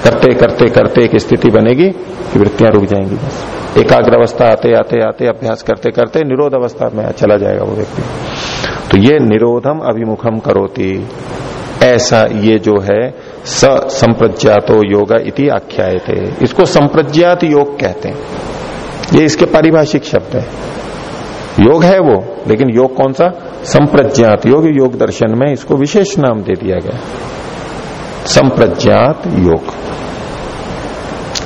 करते करते करते एक स्थिति बनेगी कि वृत्तियाँ रुक जाएँगी बस। एकाग्र अवस्था आते आते आते, अभ्यास करते करते निरोध अवस्था में चला जाएगा वो व्यक्ति। तो ये निरोधम अभिमुखम करोती। ऐसा ये जो है स संप्रज्ञातो योगा इति आख्याय थे इसको संप्रज्ञात योग कहते हैं। ये इसके पारिभाषिक शब्द है। योग है वो, लेकिन योग कौन सा? संप्रज्ञात योग योग दर्शन में इसको विशेष नाम दे दिया गया। संप्रज्ञात योग।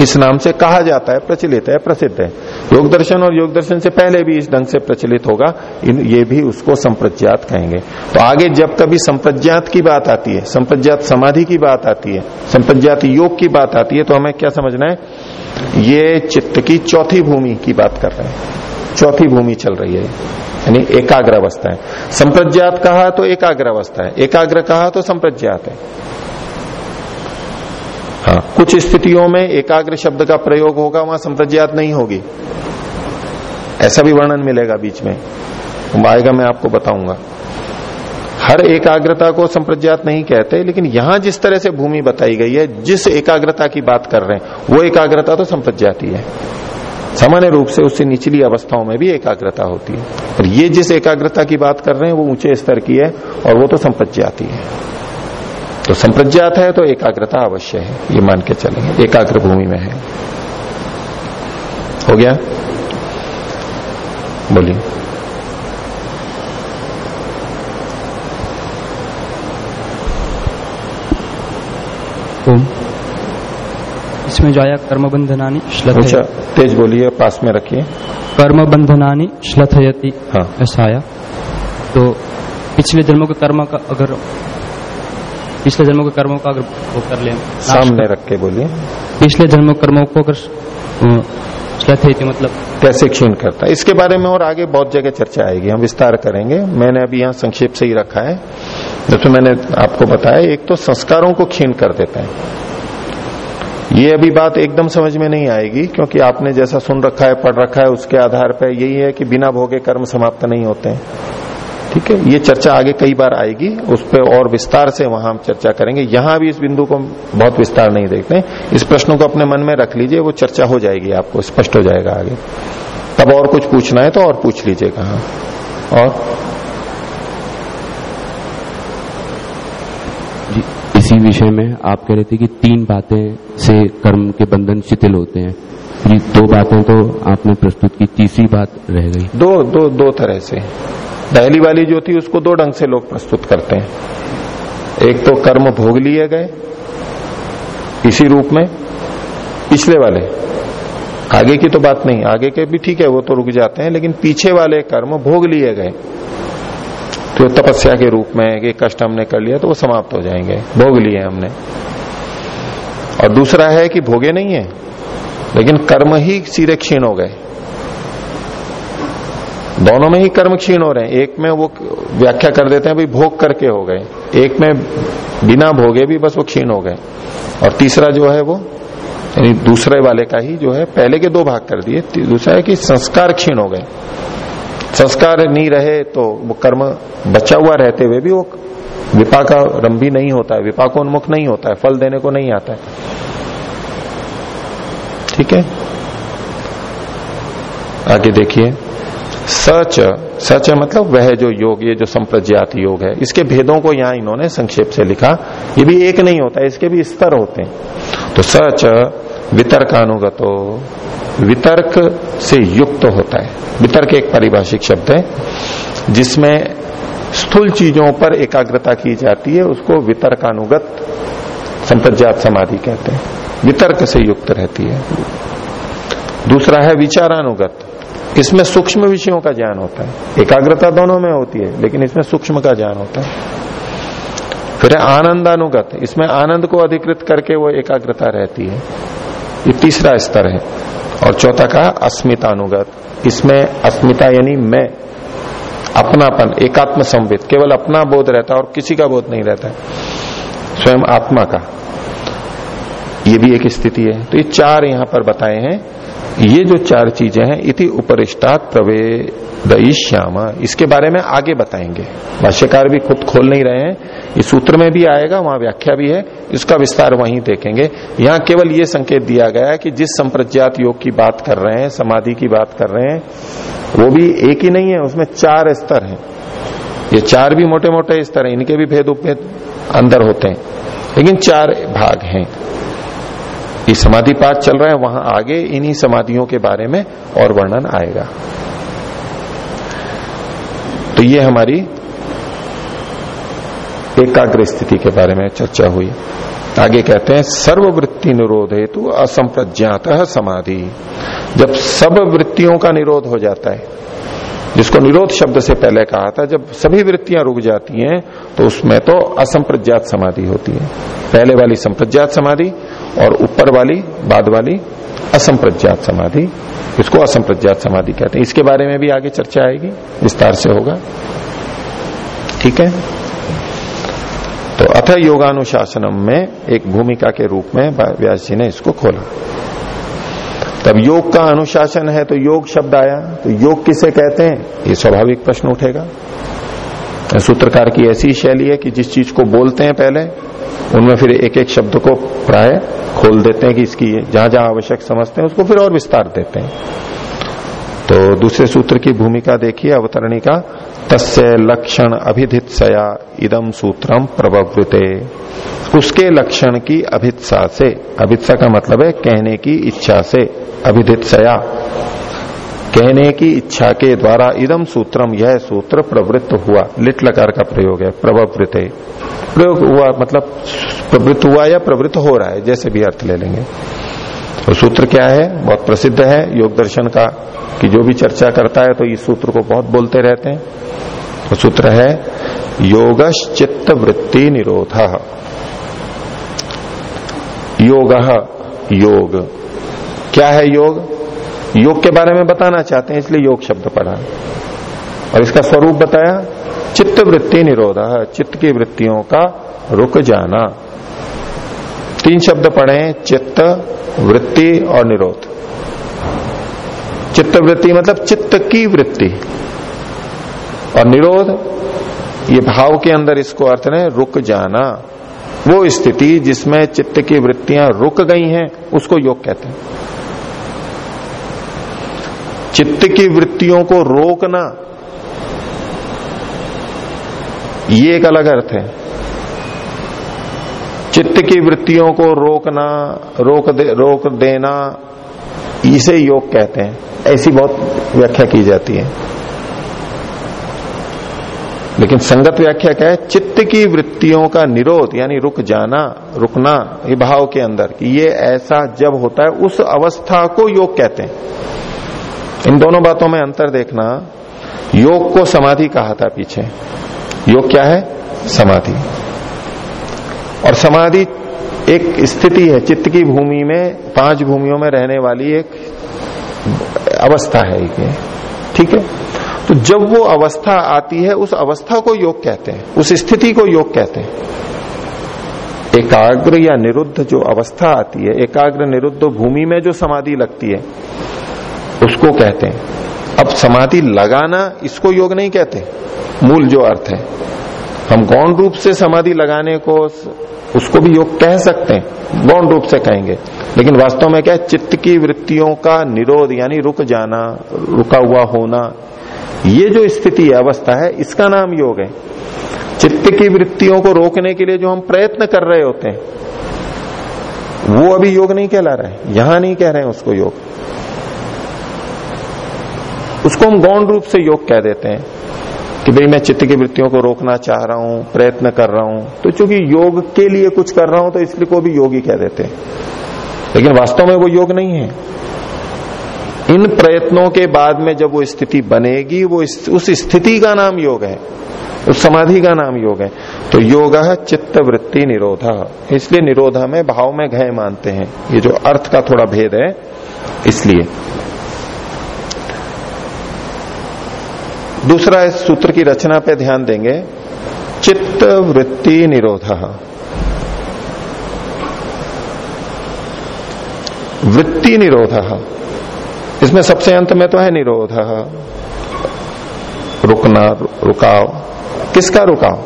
इस नाम से कहा जाता है, प्रचलित है, प्रसिद्ध है। योग दर्शन और योग दर्शन से पहले भी इस ढंग से प्रचलित होगा। इन, ये भी उसको संप्रज्ञात कहेंगे। तो आगे जब कभी संप्रज्ञात की बात आती है, संप्रज्ञात समाधि की बात आती है, संप्रज्ञात योग की बात आती है तो हमें क्या समझना है? ये चित्त की चौथी भूमि की बात कर रहे हैं। चौथी भूमि चल रही है। यानी एकाग्र अवस्था है। संप्रज्ञात कहा तो एकाग्र अवस्था है। एकाग्र कहा तो संप्रज्ञात है। हाँ कुछ स्थितियों में एकाग्र शब्द का प्रयोग होगा, वहाँ संप्रज्ञात नहीं होगी। ऐसा भी वर्णन मिलेगा बीच में। आएगा, मैं आपको बताऊँगा। हर एकाग्रता को संप्रज्ञात नहीं कहते, लेकिन यहाँ जिस तरह से भूमि बताई गई है, जिस एकाग्रता की बात कर रहे हैं, वो एकाग्रता तो संप्रज्ञाती है। सामान्य रूप से उससे निचली अवस्थाओं में भी एकाग्रता होती है। और ये जिस एकाग्रता की बात कर रहे हैं, वो ऊँचे स्तर की है, और वो तो संप्रज्ञाती है। तो संप्रज्ञात है तो एकाग्रता अवश्य है ये मान के चलेंगे। एकाग्र भूमि में है। हो गया? बोलिए। इसमें जो आया कर्म बंधनानी अच्छा तेज बोलिए पास में रखिए। कर्म बंधनानी श्लथयति हाँ। ऐसा आया। तो पिछले जन्मों के कर्म का अगर पिछले जन्मों के कर्मों का अगर वो कर ले सामने रख के बोलिए। पिछले जन्मों के कर्मों को अगर अ, श्लथयति मतलब कैसे क्षीण करता है? इसके बारे में और आगे बहुत जगह चर्चा आएगी। हम विस्तार करेंगे। मैंने अभी यहाँ संक्षेप से ही रखा है। जैसे मैंने आपको बताया एक तो संस्कारों को क्षीण कर देता है। ये अभी बात एकदम समझ में नहीं आएगी क्योंकि आपने जैसा सुन रखा है पढ़ रखा है उसके आधार पर यही है कि बिना भोगे कर्म समाप्त नहीं होते हैं। ठीक है ये चर्चा आगे कई बार आएगी उस पर और विस्तार से वहाँ हम चर्चा करेंगे। यहाँ भी इस बिंदु को बहुत विस्तार नहीं देखते इस प्रश्न को अपने मन में रख लीजिए वो चर्चा हो जाएगी आपको स्पष्ट हो जाएगा आगे। तब और कुछ पूछना है तो और पूछ लीजिएगा हाँ और? जी इसी विषय में आप कह रहे थे कि तीन बातें से कर्म के बंधन शिथिल होते हैं। दो बातें तो आपने प्रस्तुत की तीसरी बात रह गई। दो दो दो तरह से। पहली वाली जो थी, उसको दो ढंग से लोग प्रस्तुत करते हैं। एक तो कर्म भोग लिए गए, इसी रूप में, पिछले वाले। आगे की तो बात नहीं, आगे के भी ठीक है, वो तो रुक जाते हैं, लेकिन पीछे वाले कर्म भोग लिए गए। तो तपस्या के रूप में कि कष्ट हमने कर लिया तो वो समाप्त हो जाएँगे। भोग लिए हमने। और दूसरा है कि भोगे नहीं है, लेकिन कर्म ही सीधे क्षीण हो गए। दोनों में ही कर्म क्षीण हो रहे हैं। एक में वो व्याख्या कर देते हैं, भाई भोग करके हो गए। एक में बिना भोगे भी बस वो क्षीण हो गए। और तीसरा जो है वो, यानी दूसरे वाले का ही जो है, पहले के दो भाग कर दिए। दूसरा है कि संस्कार क्षीण हो गए। संस्कार नहीं रहे तो वो कर्म बचा हुआ रहते हुए भी वो विपाका रंभी नहीं होता है। विपाकोन्मुख नहीं होता है। फल देने को नहीं आता है। ठीक है? आगे देखिए। सच सच मतलब वह जो योग, ये जो संप्रज्ञात योग है, इसके भेदों को यहाँ इन्होंने संक्षेप से लिखा। ये भी एक नहीं होता, इसके भी स्तर होते हैं। तो सच, वितर्कानुगतो, वितर्क से युक्त तो होता है। वितर्क एक पारिभाषिक शब्द है, जिसमें स्थूल चीज़ों पर एकाग्रता की जाती है, उसको वितर्कानुगत, संप्रज्ञात समाधि कहते हैं। वितर्क से युक्त रहती है। दूसरा है विचारानुगत। इसमें सूक्ष्म विषयों का ज्ञान होता है? एकाग्रता दोनों में होती है, लेकिन इसमें सूक्ष्म का ज्ञान होता है। फिर आनंदानुगत। इसमें आनंद को अधिकृत करके वो एकाग्रता रहती है। ये तीसरा स्तर है। और चौथा कहा, अस्मितानुगत। इसमें अस्मिता यानी मैं। अपनापन, एकात्म संवित केवल अपना बोध रहता है और किसी का बोध नहीं रहता है। स्वयं आत्मा का। ये भी एक स्थिति है। तो ये चार यहाँ पर बताए हैं। ये जो चार चीज़ें हैं, इति उपरिष्टात प्रवेदयिष्याम। इसके बारे में आगे बताएँगे। भाष्यकार भी खुद खोल नहीं रहे हैं। इस सूत्र में भी आएगा, वहाँ व्याख्या भी है। इसका विस्तार वहीं देखेंगे। यहाँ केवल ये संकेत दिया गया है कि जिस संप्रज्ञात योग की बात कर रहे हैं, समाधि की बात कर रहे हैं, वो भी एक ही नहीं है, उसमें चार स्तर है। ये चार भी मोटे मोटे स्तर है, इनके भी भेद उपभेद अंदर होते हैं। लेकिन चार भाग हैं। ये समाधि पाठ चल रहा है, वहाँ आगे इन्हीं समाधियों के बारे में और वर्णन आएगा। तो ये हमारी एकाग्र स्थिति के बारे में चर्चा हुई। आगे कहते हैं, सर्ववृत्ति निरोध हेतु असंप्रज्ञात समाधि। जब सब वृत्तियों का निरोध हो जाता है, जिसको निरोध शब्द से पहले कहा था, जब सभी वृत्तियाँ रुक जाती हैं तो उसमें तो असंप्रज्ञात समाधि होती है। पहले वाली संप्रज्ञात समाधि और ऊपर वाली, बाद वाली असंप्रज्ञात समाधि। इसको असंप्रज्ञात समाधि कहते हैं। इसके बारे में भी आगे चर्चा आएगी, विस्तार से होगा। ठीक है? तो अथ योगानुशासनम में एक भूमिका के रूप में व्यास जी ने इसको खोला। तब योग का अनुशासन है तो योग शब्द आया। तो योग किसे कहते हैं? ये स्वाभाविक प्रश्न उठेगा। सूत्रकार की ऐसी शैली है कि जिस चीज़ को बोलते हैं पहले उनमें फिर एक एक शब्द को प्राय खोल देते हैं कि इसकी जहाँ जहाँ आवश्यक समझते हैं, उसको फिर और विस्तार देते हैं। तो दूसरे सूत्र की भूमिका देखिए अवतरणी का तस्य लक्षण अभिधित सया इदम सूत्रम प्रभवृते उसके लक्षण की अभित्सा से, अभित्सा का मतलब है कहने की इच्छा से अभिधित सया कहने की इच्छा के द्वारा इदम सूत्रम यह सूत्र प्रवृत्त हुआ। लिट लकार का प्रयोग है प्रवृत्त प्रयोग हुआ मतलब प्रवृत्त हुआ या प्रवृत्त हो रहा है, जैसे भी अर्थ ले लेंगे। तो सूत्र क्या है? बहुत प्रसिद्ध है, योग दर्शन का, कि जो भी चर्चा करता है तो इस सूत्र को बहुत बोलते रहते हैं। तो सूत्र है योगश चित्त वृत्ति निरोध। योग योग। क्या है योग? योग के बारे में बताना चाहते हैं, इसलिए योग शब्द पढ़ा। और इसका स्वरूप बताया चित्त वृत्ति निरोध, चित्त की वृत्तियों का रुक जाना। तीन शब्द पढ़े, चित्त, वृत्ति और निरोध। चित्त वृत्ति मतलब चित्त की वृत्ति। और निरोध, ये भाव के अंदर इसको अर्थ है रुक जाना। वो स्थिति जिसमें चित्त की वृत्तियाँ रुक गई हैं, उसको योग कहते हैं। चित्त की वृत्तियों को रोकना। ये एक अलग अर्थ है। चित्त की वृत्तियों को रोकना रोक दे, रोक देना इसे योग कहते हैं। ऐसी बहुत व्याख्या की जाती है। लेकिन संगत व्याख्या क्या है? चित्त की वृत्तियों का निरोध यानी रुक जाना रुकना ये भाव के अंदर ये ऐसा जब होता है उस अवस्था को योग कहते हैं। इन दोनों बातों में अंतर देखना योग को समाधि कहा था पीछे। योग क्या है? समाधि। और समाधि एक स्थिति है, चित्त की भूमि में, पाँच भूमियों में रहने वाली एक अवस्था है ये। ठीक है? तो जब वो अवस्था आती है, उस अवस्था को योग कहते हैं, उस स्थिति को योग कहते हैं। एकाग्र या निरुद्ध जो अवस्था आती है, एकाग्र निरुद्ध भूमि में जो समाधि लगती है उसको कहते हैं। अब समाधि लगाना इसको योग नहीं कहते। मूल जो अर्थ है। हम गौण रूप से समाधि लगाने को उसको भी योग कह सकते हैं। गौण रूप से कहेंगे। लेकिन वास्तव में क्या है? चित्त की वृत्तियों का निरोध, यानी रुक जाना, रुका हुआ होना, ये जो स्थिति है, अवस्था है, इसका नाम योग है। चित्त की वृत्तियों को रोकने के लिए जो हम प्रयत्न कर रहे होते हैं, वो अभी योग नहीं कहला रहा यहाँ नहीं कह रहे हैं उसको योग। उसको हम गौण रूप से योग कह देते हैं कि भाई मैं चित्त की वृत्तियों को रोकना चाह रहा हूँ, प्रयत्न कर रहा हूँ। तो चूँकि योग के लिए कुछ कर रहा हूँ तो इसलिए को भी योग कह देते हैं। लेकिन वास्तव में वो योग नहीं है। इन प्रयत्नों के बाद में जब वो स्थिति बनेगी, वो उस स्थिति का नाम योग है। उस समाधि का नाम योग है। तो योग चित्त वृत्ति निरोध। इसलिए निरोधा में भाव में घय मानते हैं। ये जो अर्थ का थोड़ा भेद है, इसलिए। दूसरा इस सूत्र की रचना पे ध्यान देंगे। चित्त वृत्ति निरोध। वृत्ति निरोध। इसमें सबसे अंत में तो है निरोध। रुकना, रुकाव। किसका रुकाव?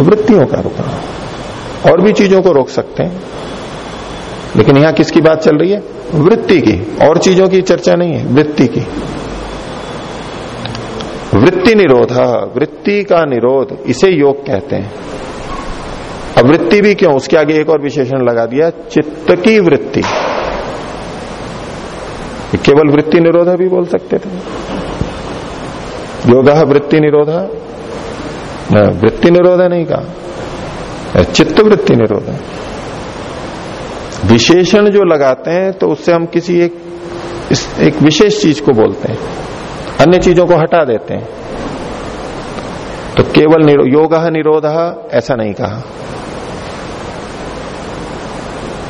वृत्तियों का रुकाव। और भी चीज़ों को रोक सकते हैं। लेकिन यहाँ किसकी बात चल रही है? वृत्ति की। और चीज़ों की चर्चा नहीं है। वृत्ति की। वृत्ति निरोध, वृत्ति का निरोध, इसे योग कहते हैं। अब वृत्ति भी क्यों? उसके आगे एक और विशेषण लगा दिया, चित्त की वृत्ति। केवल वृत्ति निरोध भी बोल सकते थे। योग वृत्ति निरोध वृत्ति निरोध नहीं कहा। चित्त वृत्ति निरोध। विशेषण जो लगाते हैं तो उससे हम किसी एक एक विशेष चीज़ को बोलते हैं। अन्य चीज़ों को हटा देते हैं। तो केवल निरो, योग निरोध ऐसा नहीं कहा।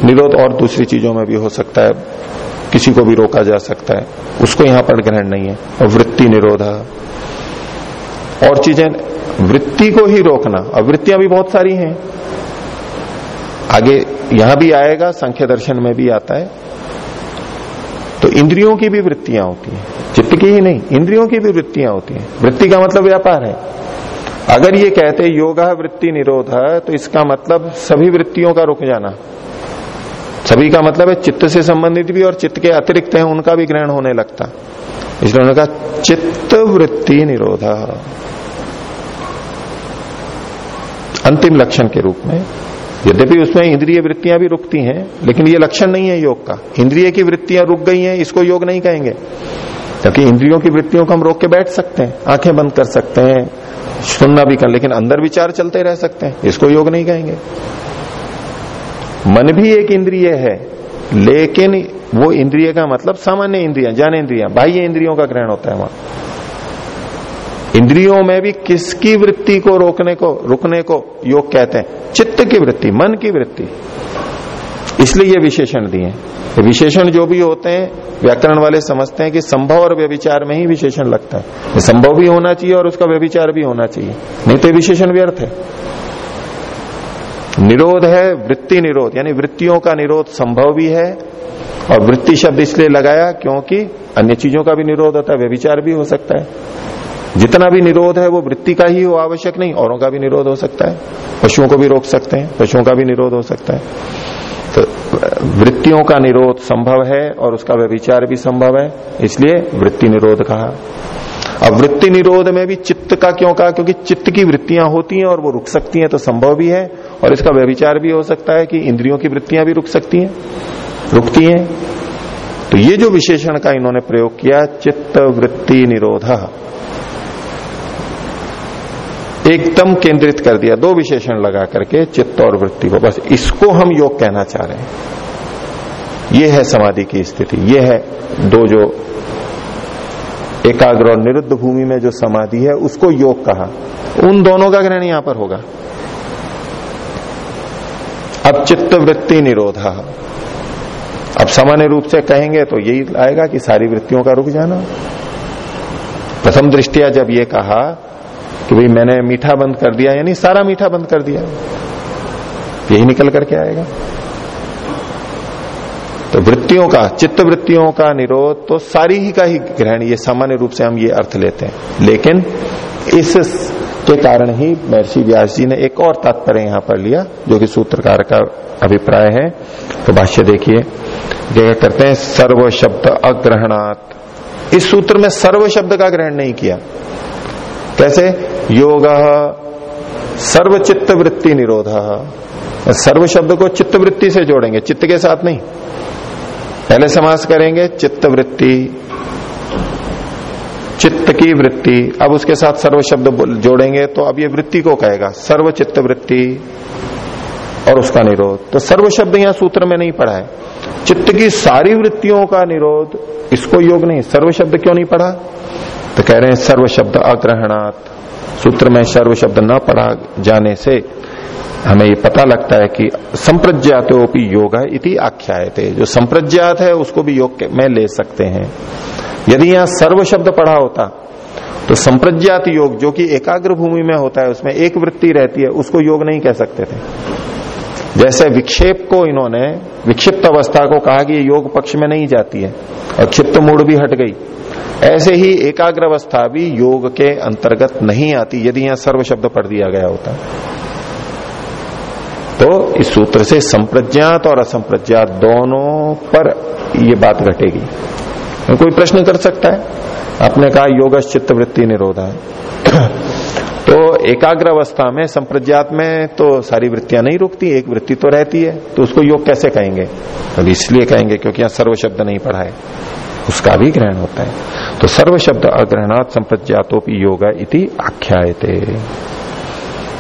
निरोध और दूसरी चीज़ों में भी हो सकता है किसी को भी रोका जा सकता है उसको यहाँ पर ग्रहण नहीं है। और वृत्ति निरोध। और चीज़ें वृत्ति को ही रोकना और वृत्तियाँ भी बहुत सारी हैं। आगे यहाँ भी आएगा संख्या दर्शन में भी आता है। तो इंद्रियों की भी वृत्तियाँ होती हैं। चित्त की ही नहीं, इंद्रियों की भी वृत्तियाँ होती हैं। वृत्ति का मतलब व्यापार है। अगर ये कहते, योगा वृत्ति निरोध है तो इसका मतलब सभी वृत्तियों का रुक जाना। सभी का मतलब है, चित्त से संबंधित भी और चित्त के अतिरिक्त है, उनका भी ग्रहण होने लगता। इसलिए उन्होंने कहा, चित्त वृत्ति निरोध। अंतिम लक्षण के रूप में, यद्यपि उसमें इंद्रिय वृत्तियाँ भी रुकती हैं, लेकिन ये लक्षण नहीं है योग का। इंद्रिय की वृत्तियाँ रुक गई हैं, इसको योग नहीं कहेंगे। क्योंकि इंद्रियों की वृत्तियों को हम रोक के बैठ सकते हैं, आँखें बंद कर सकते हैं, सुनना भी कर, लेकिन अंदर विचार चलते रह सकते हैं, इसको योग नहीं कहेंगे। मन भी एक इंद्रिय है, लेकिन वो इंद्रिय का मतलब सामान्य इंद्रिया, ज्ञान इंद्रिया, बाह्य इंद्रियों का ग्रहण होता है वहाँ। इंद्रियों में भी किसकी वृत्ति को रोकने को, रुकने को योग कहते हैं? चित्त की वृत्ति, मन की वृत्ति। इसलिए ये विशेषण दिए विशेषण जो भी होते हैं, व्याकरण वाले समझते हैं कि संभव और व्यविचार में ही विशेषण लगता है। संभव भी होना चाहिए और उसका व्यविचार भी होना चाहिए। नहीं तो विशेषण व्यर्थ है। निरोध है, वृत्ति निरोध, यानी वृत्तियों का निरोध संभव भी है और वृत्ति शब्द इसलिए लगाया क्योंकि अन्य चीज़ों का भी निरोध होता है, व्यविचार भी हो सकता है। जितना भी निरोध है, वो वृत्ति का ही हो, आवश्यक नहीं, औरों का भी निरोध हो सकता है। पशुओं को भी रोक सकते हैं, पशुओं का भी निरोध हो सकता है। तो वृत्तियों का निरोध संभव है और उसका व्यविचार भी संभव है, इसलिए वृत्ति निरोध कहा। अब वृत्ति निरोध में भी चित्त का क्यों कहा? क्योंकि चित्त की वृत्तियाँ होती हैं और वो रुक सकती हैं तो संभव भी है, और इसका व्यविचार भी हो सकता है कि इंद्रियों की वृत्तियाँ भी रुक सकती हैं, रुकती हैं। तो ये जो विशेषण का इन्होंने प्रयोग किया, चित्त वृत्ति निरोध। एकदम केंद्रित कर दिया, दो विशेषण लगा करके चित्त और वृत्ति को। बस इसको हम योग कहना चाह रहे हैं। ये है समाधि की स्थिति। ये है दो जो एकाग्र और निरुद्ध भूमि में जो समाधि है, उसको योग कहा। उन दोनों का ग्रहण यहाँ पर होगा। अब चित्त वृत्ति निरोध। अब सामान्य रूप से कहेंगे तो यही आएगा कि सारी वृत्तियों का रुक जाना। प्रथम दृष्टिया जब ये कहा कि भाई मैंने मीठा बंद कर दिया, यानी सारा मीठा बंद कर दिया। यही निकल करके आएगा। तो वृत्तियों का चित्त वृत्तियों का निरोध तो सारी ही का ही ग्रहण, ये सामान्य रूप से हम ये अर्थ लेते हैं। लेकिन इस के कारण ही महर्षि व्यास जी ने एक और तात्पर्य यहाँ पर लिया, जो कि सूत्रकार का अभिप्राय है। तो भाष्य देखिए, क्या करते हैं सर्व शब्द अग्रहणात। इस सूत्र में सर्व शब्द का ग्रहण नहीं किया। कैसे? योग सर्व चित्त वृत्ति निरोध सर्व शब्द को चित्त वृत्ति से जोड़ेंगे, चित्त के साथ नहीं। पहले समास करेंगे चित्त वृत्ति चित्त की वृत्ति। अब उसके साथ सर्व शब्द जोड़ेंगे तो अब ये वृत्ति को कहेगा सर्व चित्त वृत्ति और उसका निरोध। तो सर्व शब्द यहाँ सूत्र में नहीं पढ़ा है। चित्त की सारी वृत्तियों का निरोध, इसको योग नहीं सर्व शब्द क्यों नहीं पढ़ा? तो कह रहे हैं सर्व शब्द अग्रहणात। सूत्र में सर्व शब्द न पढ़ा जाने से हमें ये पता लगता है कि संप्रज्ञातोपि योग है इति आख्याय थे जो संप्रज्ञात है, उसको भी योग में ले सकते हैं। यदि यहाँ सर्व शब्द पढ़ा होता तो संप्रज्ञात योग, जो कि एकाग्र भूमि में होता है, उसमें एक वृत्ति रहती है, उसको योग नहीं कह सकते थे। जैसे विक्षेप को इन्होंने, विक्षिप्त अवस्था को कहा कि योग पक्ष में नहीं जाती है, और क्षिप्त मूड भी हट गई। ऐसे ही एकाग्र अवस्था भी योग के अंतर्गत नहीं आती, यदि यहाँ सर्व शब्द पढ़ दिया गया होता। तो इस सूत्र से संप्रज्ञात और असंप्रज्ञात दोनों पर ये बात घटेगी। कोई प्रश्न कर सकता है? आपने कहा योग चित्त वृत्ति निरोधा। तो एकाग्र अवस्था में, संप्रज्ञात में तो सारी वृत्तियाँ नहीं रुकती, एक वृत्ति तो रहती है तो उसको योग कैसे कहेंगे? तो इसलिए कहेंगे क्योंकि यहाँ सर्व शब्द नहीं पढ़ा है। उसका भी ग्रहण होता है। तो सर्व शब्द अग्रहणात संप्रज्ञातोपि योग इति आख्यायते।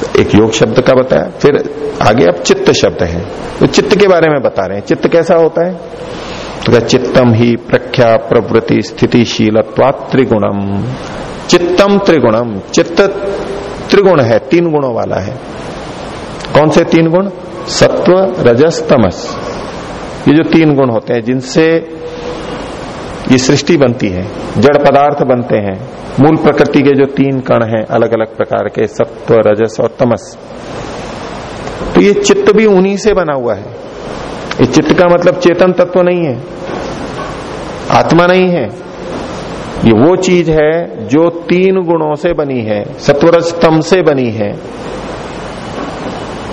तो एक योग शब्द का बताया। फिर आगे अब चित्त शब्द है। तो चित्त के बारे में बता रहे हैं। चित्त कैसा होता है? तो चित्तम ही प्रख्या प्रवृत्ति स्थितिशील त्रिगुणम। चित्तम त्रिगुणम। चित्त त्रिगुण है, तीन गुणों वाला है। कौन से तीन गुण? सत्व, रजस, तमस। ये जो तीन गुण होते हैं, जिनसे ये सृष्टि बनती है, जड़ पदार्थ बनते हैं। मूल प्रकृति के जो तीन कण हैं अलग अलग प्रकार के, सत्व, रजस और तमस। तो ये चित्त भी उन्हीं से बना हुआ है। ये चित्त का मतलब चेतन तत्व नहीं है, आत्मा नहीं है। ये वो चीज़ है जो तीन गुणों से बनी है सत्वरज तम से बनी है।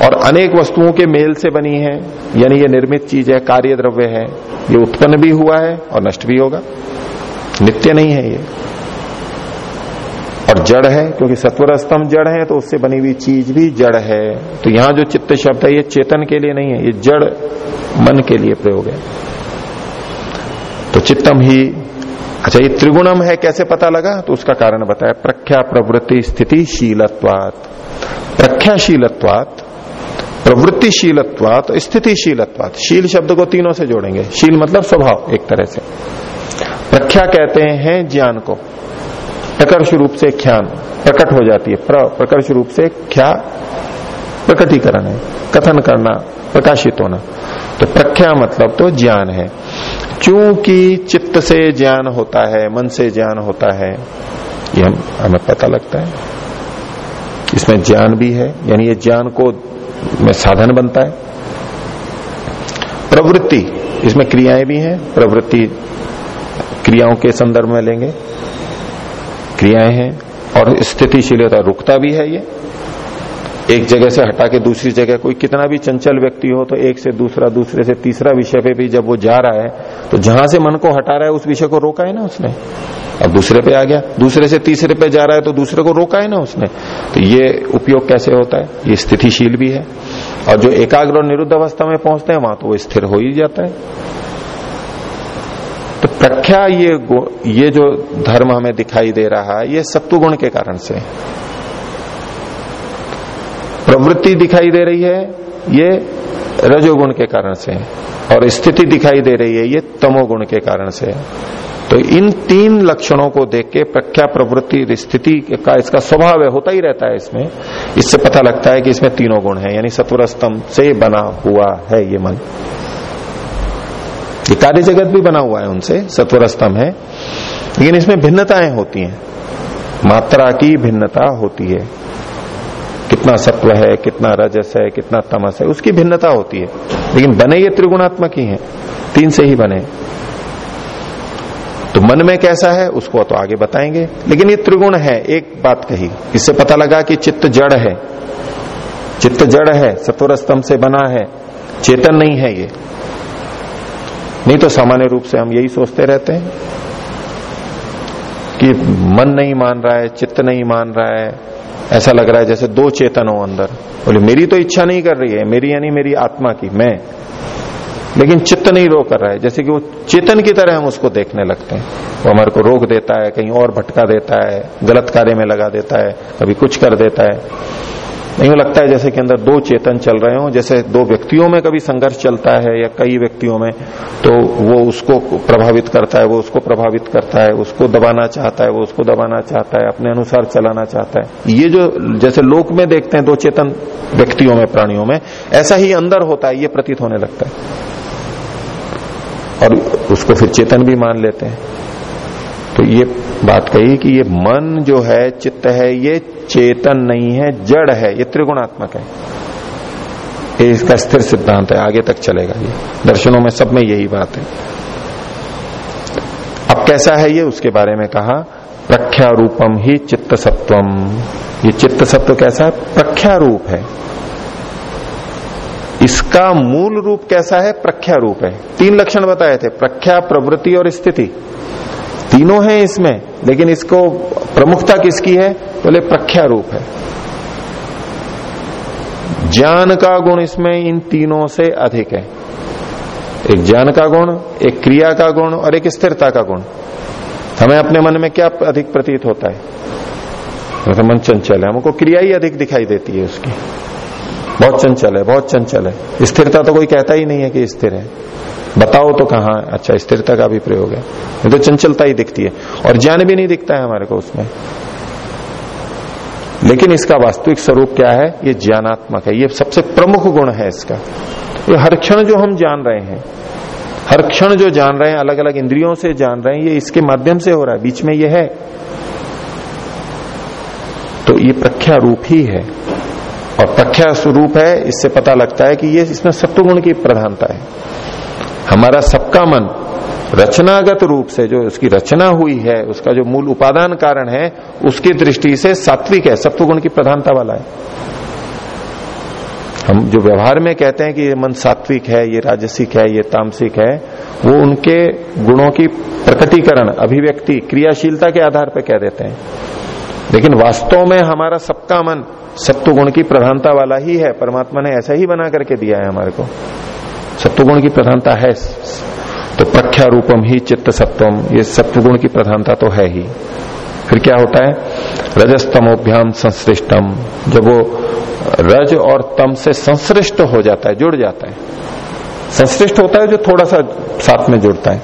और अनेक वस्तुओं के मेल से बनी है। यानी ये निर्मित चीज़ है कार्य द्रव्य है। ये उत्पन्न भी हुआ है और नष्ट भी होगा। नित्य नहीं है ये। और जड़ है, क्योंकि सत्वर स्तंभ जड़ है तो उससे बनी हुई चीज़ भी जड़ है। तो यहाँ जो चित्त शब्द है, ये चेतन के लिए नहीं है, ये जड़ मन के लिए प्रयोग है। तो चित्तम ही अच्छा ये त्रिगुणम है, कैसे पता लगा? तो उसका कारण बताया, प्रख्या प्रवृत्ति स्थिति शीलत्वात। प्रख्याशीलत्वात प्रवृत्तिशीलत्वात, स्थितिशीलत्वात। शील शब्द को तीनों से जोड़ेंगे। शील मतलब स्वभाव, एक तरह से। प्रख्या कहते हैं ज्ञान को। प्रकर्ष रूप से ख्यान, प्रकट हो जाती है। प्र, प्रकर्ष रूप से ख्या, प्रकटीकरण है। कथन करना, प्रकाशित होना। तो प्रख्या मतलब तो ज्ञान है। क्योंकि चित्त से ज्ञान होता है, मन से ज्ञान होता है, ये हमें पता लगता है। इसमें ज्ञान भी है, यानी ये ज्ञान को में साधन बनता है। प्रवृत्ति, इसमें क्रियाएँ भी हैं। प्रवृत्ति क्रियाओं के संदर्भ में लेंगे। क्रियाएँ हैं और स्थितिशीलता रुकता भी है ये। एक जगह से हटा के दूसरी जगह कोई कितना भी चंचल व्यक्ति हो तो एक से दूसरा, दूसरे से तीसरा विषय पे भी जब वो जा रहा है तो जहाँ से मन को हटा रहा है, उस विषय को रोका है ना उसने। अब दूसरे पे आ गया। दूसरे से तीसरे पे जा रहा है तो दूसरे को रोका है ना उसने। तो ये उपयोग कैसे होता है? ये स्थितिशील भी है। और जो एकाग्र और निरुद्ध अवस्था में पहुँचते हैं, वहाँ तो वो स्थिर हो ही जाता है। तो प्रख्या ये ये जो धर्म हमें दिखाई दे रहा है, ये सत्व गुण के कारण से। प्रवृत्ति दिखाई दे रही है, ये रजोगुण के कारण से। और स्थिति दिखाई दे रही है, ये तमोगुण के कारण से। तो इन तीन लक्षणों को देख के प्रख्या प्रवृत्ति स्थिति का इसका स्वभाव है, होता ही रहता है इसमें। इससे पता लगता है कि इसमें तीनों गुण है, यानी सत्वर स्तंभ से बना हुआ है ये मन। ये कार्य जगत भी बना हुआ है उनसे सत्वर स्तंभ है। लेकिन इसमें भिन्नताएँ होती हैं। मात्रा की भिन्नता होती है। कितना सत्व है, कितना रजस है, कितना तमस है, उसकी भिन्नता होती है। लेकिन बने ये त्रिगुणात्मक ही है। तीन से ही बने। तो मन में कैसा है, उसको तो आगे बताएँगे। लेकिन ये त्रिगुण है, एक बात कही। इससे पता लगा कि चित्त जड़ है। चित्त जड़ है सत्वर स्तंभ से बना है। चेतन नहीं है ये। नहीं तो सामान्य रूप से हम यही सोचते रहते हैं कि मन नहीं मान रहा है, चित्त नहीं मान रहा है। ऐसा लग रहा है जैसे दो चेतन हो अंदर। बोले, मेरी तो इच्छा नहीं कर रही है, मेरी यानी मेरी आत्मा की, मैं। लेकिन चित्त नहीं रोक कर रहा है। जैसे कि वो चेतन की तरह हम उसको देखने लगते हैं। वो हमारे को रोक देता है, कहीं और भटका देता है, गलत कार्य में लगा देता है, कभी कुछ कर देता है। नहीं लगता है जैसे कि अंदर दो चेतन चल रहे हो, जैसे दो व्यक्तियों में कभी संघर्ष चलता है या कई व्यक्तियों में तो वो उसको प्रभावित करता है, वो उसको प्रभावित करता है, उसको दबाना चाहता है, वो उसको दबाना चाहता है, अपने अनुसार चलाना चाहता है। ये जो, जैसे लोक में देखते हैं दो चेतन व्यक्तियों में, प्राणियों में, ऐसा ही अंदर होता है, ये प्रतीत होने लगता है। और उसको फिर चेतन भी मान लेते हैं। तो ये बात कही कि ये मन जो है, चित्त है, ये चेतन नहीं है, जड़ है, ये त्रिगुणात्मक है। ये इसका स्थिर सिद्धांत है, आगे तक चलेगा ये। दर्शनों में सब में यही बात है। अब कैसा है ये, उसके बारे में कहा, प्रख्या रूपम ही चित्त सत्वम। ये चित्त सत्व कैसा है? प्रख्या रूप है। इसका मूल रूप कैसा है? प्रख्या रूप है। तीन लक्षण बताए थे, प्रख्या, प्रवृत्ति और स्थिति। तीनों हैं इसमें, लेकिन इसको प्रमुखता किसकी है? बोले तो प्रख्या रूप है। ज्ञान का गुण इसमें इन तीनों से अधिक है। एक ज्ञान का गुण, एक क्रिया का गुण और एक स्थिरता का गुण। हमें अपने मन में क्या अधिक प्रतीत होता है? तो मन चंचल है, हमको क्रिया ही अधिक दिखाई देती है उसकी। बहुत चंचल है, बहुत चंचल है। स्थिरता तो कोई कहता ही नहीं है कि स्थिर है। बताओ तो कहा अच्छा स्थिरता का भी प्रयोग है। ये तो चंचलता ही दिखती है। और ज्ञान भी नहीं दिखता है हमारे को उसमें। लेकिन इसका वास्तविक स्वरूप क्या है? ये ज्ञानात्मक है। ये सबसे प्रमुख गुण है इसका। ये हर क्षण जो हम जान रहे हैं, हर क्षण जो जान रहे हैं अलग अलग इंद्रियों से जान रहे हैं, ये इसके माध्यम से हो रहा है। बीच में ये है। तो ये प्रख्या रूप ही है। और प्रख्या स्वरूप है, इससे पता लगता है कि ये इसमें सत्वगुण की प्रधानता है। हमारा सबका मन रचनागत रूप से जो उसकी रचना हुई है, उसका जो मूल उपादान कारण है, उसकी दृष्टि से सात्विक है, सत्वगुण की प्रधानता वाला है। हम जो व्यवहार में कहते हैं कि ये मन सात्विक है, ये राजसिक है, ये तामसिक है, वो उनके गुणों की प्रकटीकरण, अभिव्यक्ति, क्रियाशीलता के आधार पर कह देते हैं। लेकिन वास्तव में हमारा सबका मन सत्व गुण की प्रधानता वाला ही है, परमात्मा ने ऐसा ही बना करके दिया है हमारे को। सत्व गुण की प्रधानता है तो प्रख्या रूपम ही चित्त सत्वम, ये सत्व गुण की प्रधानता तो है ही। फिर क्या होता है? रजस्तमोभ्याम संश्रिष्टम जब वो रज और तम से संश्रिष्ट हो जाता है, जुड़ जाता है। संश्रिष्ट होता है जो थोड़ा सा साथ में जुड़ता है।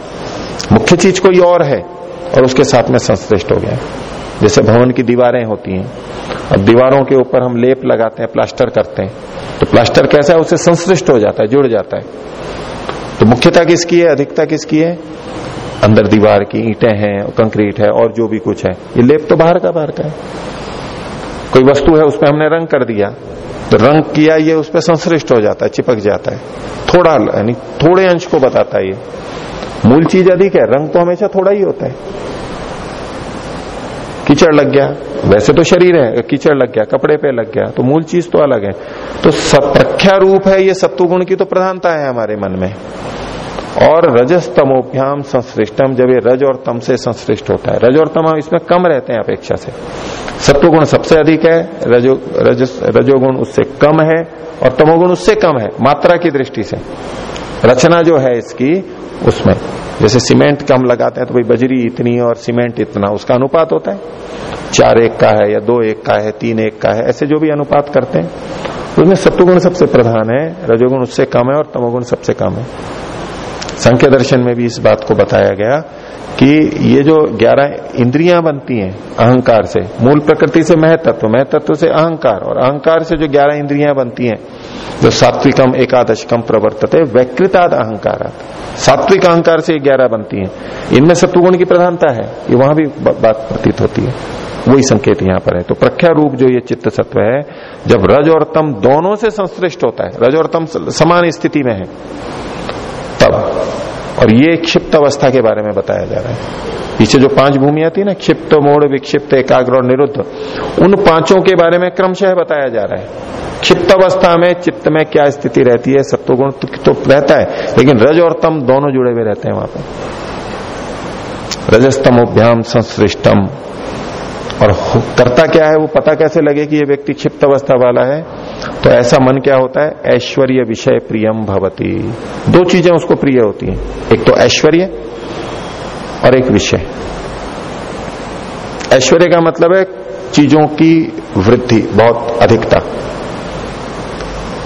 मुख्य चीज़ कोई और है और उसके साथ में संश्रिष्ट हो गया जैसे भवन की दीवारें होती हैं। अब दीवारों के ऊपर हम लेप लगाते हैं, प्लास्टर करते हैं। तो प्लास्टर कैसा है? उससे संश्लिष्ट हो जाता है, जुड़ जाता है। तो मुख्यता किसकी है? अधिकता किसकी है? अंदर दीवार की ईंटें हैं, कंक्रीट है, और जो भी कुछ है। ये लेप तो बाहर का बाहर का है। कोई वस्तु है उस पर हमने रंग कर दिया। तो रंग किया, ये उस पर संश्लिष्ट हो जाता है, चिपक जाता है। थोड़ा, यानी थोड़े अंश को बताता है ये। मूल चीज़ अधिक है, रंग तो हमेशा थोड़ा ही होता है। कीचड़ लग गया। वैसे तो शरीर है, कीचड़ लग गया, कपड़े पे लग गया तो मूल चीज़ तो अलग है। तो प्रख्या रूप है ये सत्व गुण की तो प्रधानता है हमारे मन में। और रजस तमोभ्याम संश्रिष्टम जब ये रज और तम से संश्रिष्ट होता है। रज और तम इसमें कम रहते हैं अपेक्षा से। सत्वगुण सबसे अधिक है, रजो, रज, रजोगुण उससे कम है, और तमोगुण उससे कम है, मात्रा की दृष्टि से। रचना जो है इसकी उसमें। जैसे सीमेंट का हम लगाते हैं तो भाई बजरी इतनी और सीमेंट इतना, उसका अनुपात होता है। चार एक का है या दो एक का है, तीन एक का है, ऐसे जो भी अनुपात करते हैं। उसमें सत्वगुण सबसे प्रधान है, रजोगुण उससे कम है और तमोगुण सबसे कम है। संख्या दर्शन में भी इस बात को बताया गया कि ये जो ग्यारह इंद्रियाँ बनती हैं अहंकार से, मूल प्रकृति से महतत्व महतत्व से अहंकार, और अहंकार से जो ग्यारह इंद्रियाँ बनती हैं, जो सात्विकम, एकादशकम प्रवर्तते वैकृताद अहंकार सात्विक अहंकार से ग्यारह बनती हैं। इनमें सत्वगुण की प्रधानता है, ये वहाँ भी बात प्रतीत होती है। वही संकेत यहाँ पर है। तो प्रख्या रूप जो ये चित्त सत्व है, जब रज और तम दोनों से संश्लिष्ट होता है, रज और तम समान स्थिति में है, तब और ये क्षिप्त अवस्था के बारे में बताया जा रहा है। पीछे जो पाँच भूमिया थी ना क्षिप्त मोड़ विक्षिप्त एकाग्र और निरुद्ध उन पाँचों के बारे में क्रमशः बताया जा रहा है। क्षिप्त अवस्था में चित्त में क्या स्थिति रहती है सत्वगुण तो, तो रहता है लेकिन रज और तम दोनों जुड़े हुए रहते हैं वहाँ पर। रजस्तमोभ्याम संश्रिष्टम और करता क्या है, वो पता कैसे लगे कि ये व्यक्ति क्षिप्त अवस्था वाला है? तो ऐसा मन क्या होता है? ऐश्वर्य विषय प्रियम भवती। दो चीज़ें उसको प्रिय होती हैं। एक तो ऐश्वर्य और एक विषय। ऐश्वर्य का मतलब है चीज़ों की वृद्धि, बहुत अधिकता।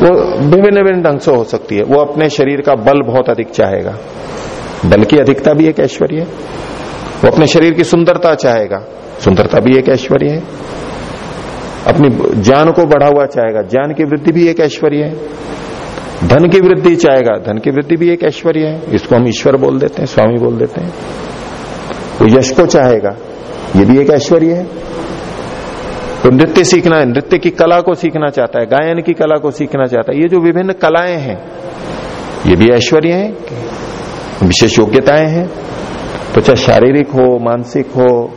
वो विभिन्न विभिन्न ढंग से हो सकती है। वो अपने शरीर का बल बहुत अधिक चाहेगा। बल की अधिकता भी एक ऐश्वर्य है। वो अपने शरीर की सुंदरता चाहेगा। सुंदरता भी एक ऐश्वर्य है। अपनी ज्ञान को बढ़ा हुआ चाहेगा, ज्ञान की वृद्धि भी एक ऐश्वर्य है। धन की वृद्धि चाहेगा, धन की वृद्धि भी एक ऐश्वर्य है। इसको हम ईश्वर बोल देते हैं, स्वामी बोल देते हैं। वो यश को चाहेगा, ये भी एक ऐश्वर्य है। तो नृत्य सीखना है नृत्य की कला को सीखना चाहता है, गायन की कला को सीखना चाहता है। ये जो विभिन्न कलाएँ हैं, ये भी ऐश्वर्य है। विशेष योग्यताएँ हैं। तो चाहे शारीरिक हो, मानसिक हो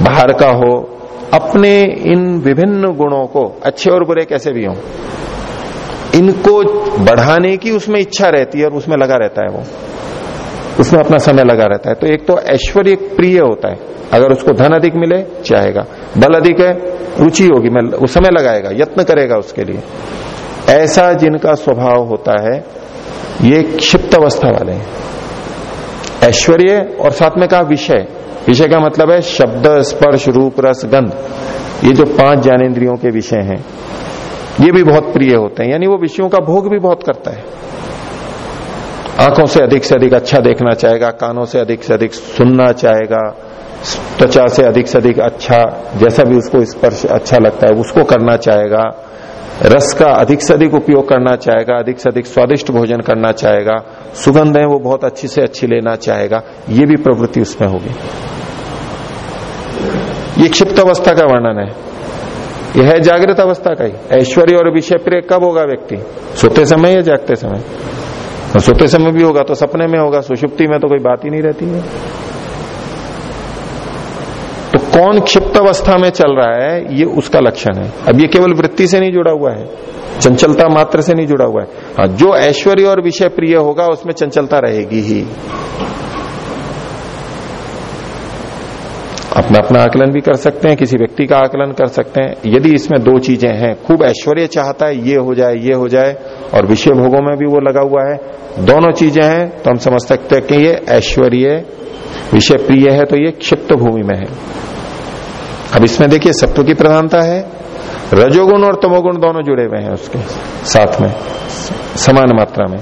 बाहर का हो, अपने इन विभिन्न गुणों को, अच्छे और बुरे कैसे भी हो, इनको बढ़ाने की उसमें इच्छा रहती है और उसमें लगा रहता है वो। उसमें अपना समय लगा रहता है। तो एक तो ऐश्वर्य प्रिय होता है। अगर उसको धन अधिक मिले, चाहेगा। बल अधिक है, रुचि होगी, मैं उस समय लगाएगा, यत्न करेगा उसके लिए। ऐसा जिनका स्वभाव होता है, ये क्षिप्त अवस्था वाले हैं। ऐश्वर्य और साथ में कहा विषय। विषय का मतलब है शब्द, स्पर्श, रूप, रस, गंध। ये जो पाँच ज्ञानेन्द्रियों के विषय हैं, ये भी बहुत प्रिय होते हैं। यानी वो विषयों का भोग भी बहुत करता है। आँखों से अधिक से अधिक अच्छा देखना चाहेगा, कानों से अधिक से अधिक सुनना चाहेगा, त्वचा से अधिक से अधिक अच्छा जैसा भी उसको स्पर्श अच्छा लगता है, उसको करना चाहेगा। रस का अधिक से अधिक उपयोग करना चाहेगा, अधिक से अधिक स्वादिष्ट भोजन करना चाहेगा। सुगंध है, वो बहुत अच्छी से अच्छी लेना चाहेगा। ये भी प्रवृत्ति उसमें होगी। ये क्षिप्त अवस्था का वर्णन है। यह है जागृत अवस्था का ही। ऐश्वर्य और विषय प्रिय कब होगा व्यक्ति? सोते समय या जागते समय? तो सोते समय भी होगा तो सपने में होगा, सुषुप्ति में तो कोई बात ही नहीं रहती है। तो कौन क्षिप्त अवस्था में चल रहा है, ये उसका लक्षण है। अब ये केवल वृत्ति से नहीं जुड़ा हुआ है, चंचलता मात्र से नहीं जुड़ा हुआ है। हाँ जो ऐश्वर्य और विषय प्रिय होगा, उसमें चंचलता रहेगी ही। अपना अपना आकलन भी कर सकते हैं, किसी व्यक्ति का आकलन कर सकते हैं। यदि इसमें दो चीज़ें हैं, खूब ऐश्वर्य चाहता है, ये हो जाए, ये हो जाए, और विषय भोगों में भी वो लगा हुआ है, दोनों चीज़ें हैं तो हम समझ सकते हैं कि ये ऐश्वर्य विषय प्रिय है तो ये क्षिप्त भूमि में है। अब इसमें देखिए, सत्व की प्रधानता है, रजोगुण और तमोगुण दोनों जुड़े हुए हैं उसके साथ में, समान मात्रा में,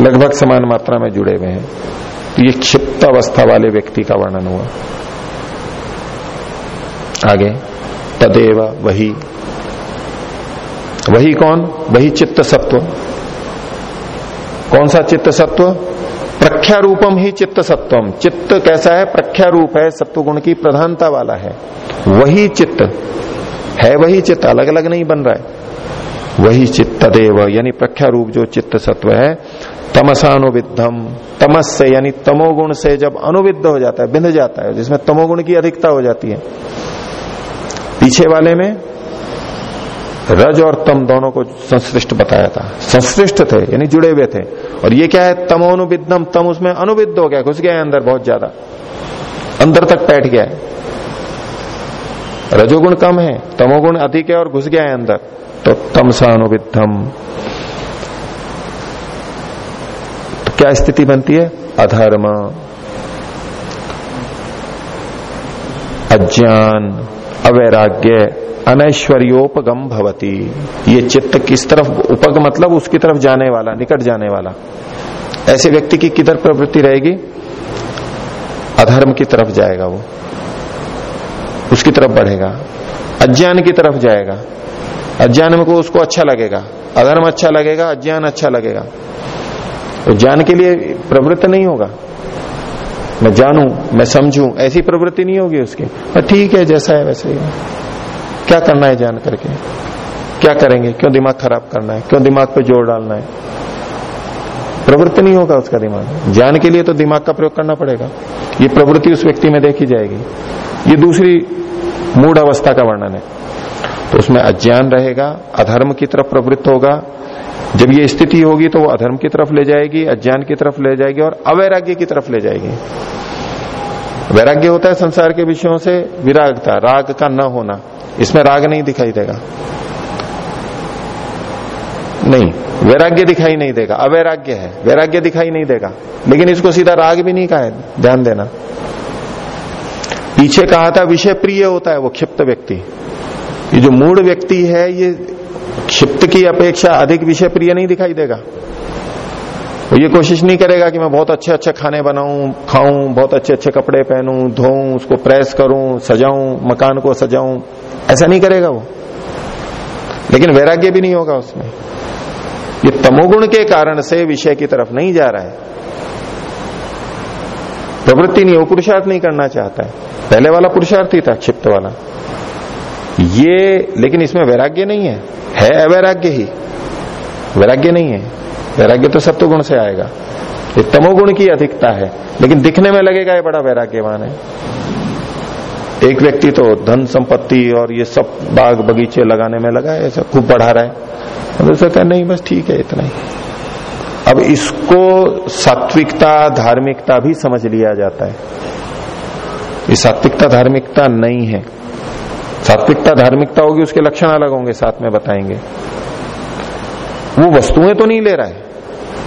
लगभग समान मात्रा में जुड़े हुए हैं। तो ये क्षिप्त अवस्था वाले व्यक्ति का वर्णन हुआ। आगे। तदेव वही। वही कौन? वही चित्त सत्व कौन सा चित्त सत्व प्रख्या रूपम ही चित्त सत्वम चित्त कैसा है? प्रख्या रूप है सत्व गुण की प्रधानता वाला है। वही चित्त। है वही चित्त अलग अलग नहीं बन रहा है। वही चित्त देव यानी प्रख्या रूप जो चित्त सत्व है, तमसानुविद्धम। तमस से, यानी तमोगुण से जब अनुविद्ध हो जाता है, बिंध जाता है, जिसमें तमोगुण की अधिकता हो जाती है पीछे वाले में रज और तम दोनों को संश्लिष्ट बताया था। संश्लिष्ट थे, यानी जुड़े हुए थे। और ये क्या है? तमोनुविद्धम, तम उसमें अनुविद्ध हो गया, घुस गया है अंदर बहुत ज़्यादा। अंदर तक बैठ गया है। रजोगुण कम है, तमोगुण अधिक है और घुस गया है अंदर। तो तम सा अनुविद्धम तो क्या स्थिति बनती है? अधर्म। अज्ञान। अवैराग्य, अनैश्वर्योपगम भवती। ये चित्त किस तरफ़, उपग मतलब उसकी तरफ़ जाने वाला, निकट जाने वाला। ऐसे व्यक्ति की किधर प्रवृत्ति रहेगी? अधर्म की तरफ़ जाएगा वो। उसकी तरफ़ बढ़ेगा। अज्ञान की तरफ़ जाएगा। अज्ञान में को उसको अच्छा लगेगा। अधर्म अच्छा लगेगा, अज्ञान अच्छा लगेगा। तो ज्ञान के लिए प्रवृत्त नहीं होगा। मैं जानू, मैं समझू, ऐसी प्रवृत्ति नहीं होगी उसकी। ठीक है, जैसा है वैसे ही क्या करना है जान करके? क्या करेंगे? क्यों दिमाग खराब करना है? क्यों दिमाग पे ज़ोर डालना है? प्रवृत्ति नहीं होगा उसका दिमाग। ज्ञान के लिए तो दिमाग का प्रयोग करना पड़ेगा। ये प्रवृत्ति उस व्यक्ति में देखी जाएगी। ये दूसरी मूड अवस्था का वर्णन है। तो उसमें अज्ञान रहेगा, अधर्म की तरफ़ प्रवृत्त होगा जब ये स्थिति होगी तो वो अधर्म की तरफ़ ले जाएगी, अज्ञान की तरफ़ ले जाएगी और अवैराग्य की तरफ़ ले जाएगी। वैराग्य होता है संसार के विषयों से विरागता, राग का न होना। इसमें राग नहीं दिखाई देगा। नहीं, वैराग्य दिखाई नहीं देगा। अवैराग्य है, वैराग्य दिखाई नहीं देगा। लेकिन इसको सीधा राग भी नहीं कहा है, ध्यान देना। पीछे कहा था, विषय प्रिय होता है, वो क्षिप्त व्यक्ति। ये जो मूड व्यक्ति है, ये क्षिप्त की अपेक्षा अधिक विषय प्रिय नहीं दिखाई देगा। वो ये कोशिश नहीं करेगा कि मैं बहुत अच्छे अच्छे खाने बनाऊँ, खाऊं, बहुत अच्छे अच्छे कपड़े पहनूं, धोऊं, उसको प्रेस करूँ, सजाऊं, मकान को सजाऊं। ऐसा नहीं करेगा वो। लेकिन वैराग्य भी नहीं होगा उसमें। ये तमोगुण के कारण से विषय की तरफ़ नहीं जा रहा है। प्रवृत्ति नहीं, वो पुरुषार्थ नहीं करना चाहता है। पहले वाला पुरुषार्थ ही था, क्षिप्त वाला। ये, लेकिन इसमें वैराग्य नहीं है। है अवैराग्य ही। वैराग्य नहीं है। वैराग्य तो सत्व गुण से आएगा। ये तमोगुण की अधिकता है। लेकिन दिखने में लगेगा ये बड़ा वैराग्यवान है। एक व्यक्ति तो धन संपत्ति और ये सब बाग बगीचे लगाने में लगा है ऐसा खूब बढ़ा रहा है। और दूसरा कहा नहीं, बस ठीक है, इतना ही। अब इसको सात्विकता, धार्मिकता भी समझ लिया जाता है। ये सात्विकता, धार्मिकता नहीं है। सात्विकता, धार्मिकता होगी, उसके लक्षण अलग होंगे, साथ में बताएँगे। वो वस्तुएँ तो नहीं ले रहा है।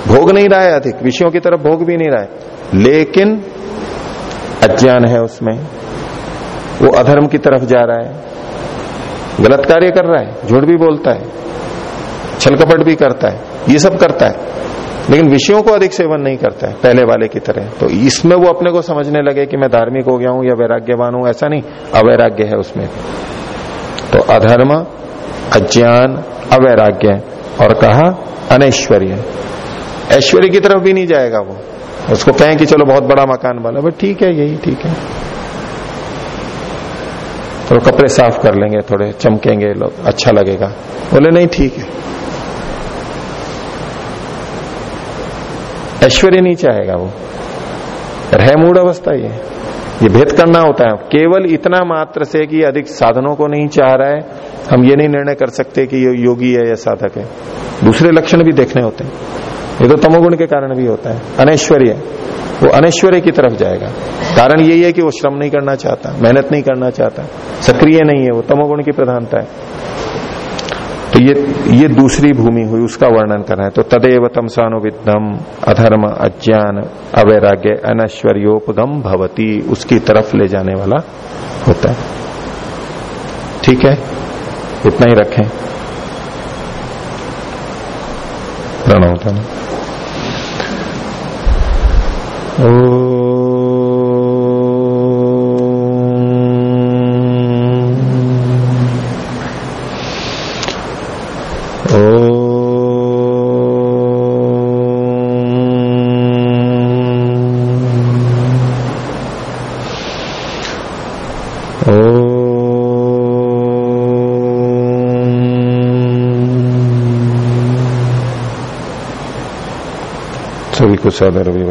भोग नहीं रहा है अधिक, विषयों की तरफ़ भोग भी नहीं रहा है। लेकिन अज्ञान है उसमें। वो अधर्म की तरफ़ जा रहा है। गलत कार्य कर रहा है, झूठ भी बोलता है छल कपट भी करता है, ये सब करता है। लेकिन विषयों को अधिक सेवन नहीं करता है पहले वाले की तरह। तो इसमें वो अपने को समझने लगे कि मैं धार्मिक हो गया हूँ या वैराग्यवान हूँ, ऐसा नहीं। अवैराग्य है उसमें। तो अधर्म, अज्ञान, अवैराग्य और कहा, अनैश्वर्य। ऐश्वर्य की तरफ़ भी नहीं जाएगा वो। उसको कहें कि चलो बहुत बड़ा मकान वाला बट ठीक है, यही ठीक है। तो कपड़े साफ़ कर लेंगे, थोड़े चमकेंगे लोग अच्छा लगेगा। बोले, नहीं, ठीक है। ऐश्वर्य नहीं चाहेगा वो। रह मूड अवस्था ये। ये भेद करना होता है। केवल इतना मात्र से कि अधिक साधनों को नहीं चाह रहा है, हम ये नहीं निर्णय कर सकते कि ये योगी है या साधक है। दूसरे लक्षण भी देखने होते हैं। ये तो तमोगुण के कारण भी होता है। अनैश्वर्य। वो अनैश्वर्य की तरफ़ जाएगा। कारण यही है कि वो श्रम नहीं करना चाहता, मेहनत नहीं करना चाहता, सक्रिय नहीं है। वो तमोगुण की प्रधानता है। तो ये ये दूसरी भूमि हुई, उसका वर्णन कर। रहे हैं तो तदेव तमसानुविदम अधर्म, अज्ञान, अवैराग्य, अनैश्वर्योपगम भवती, उसकी तरफ़ ले जाने वाला होता है। ठीक है? इतना ही रखें। प्रणव सभी सादर अभिवादन।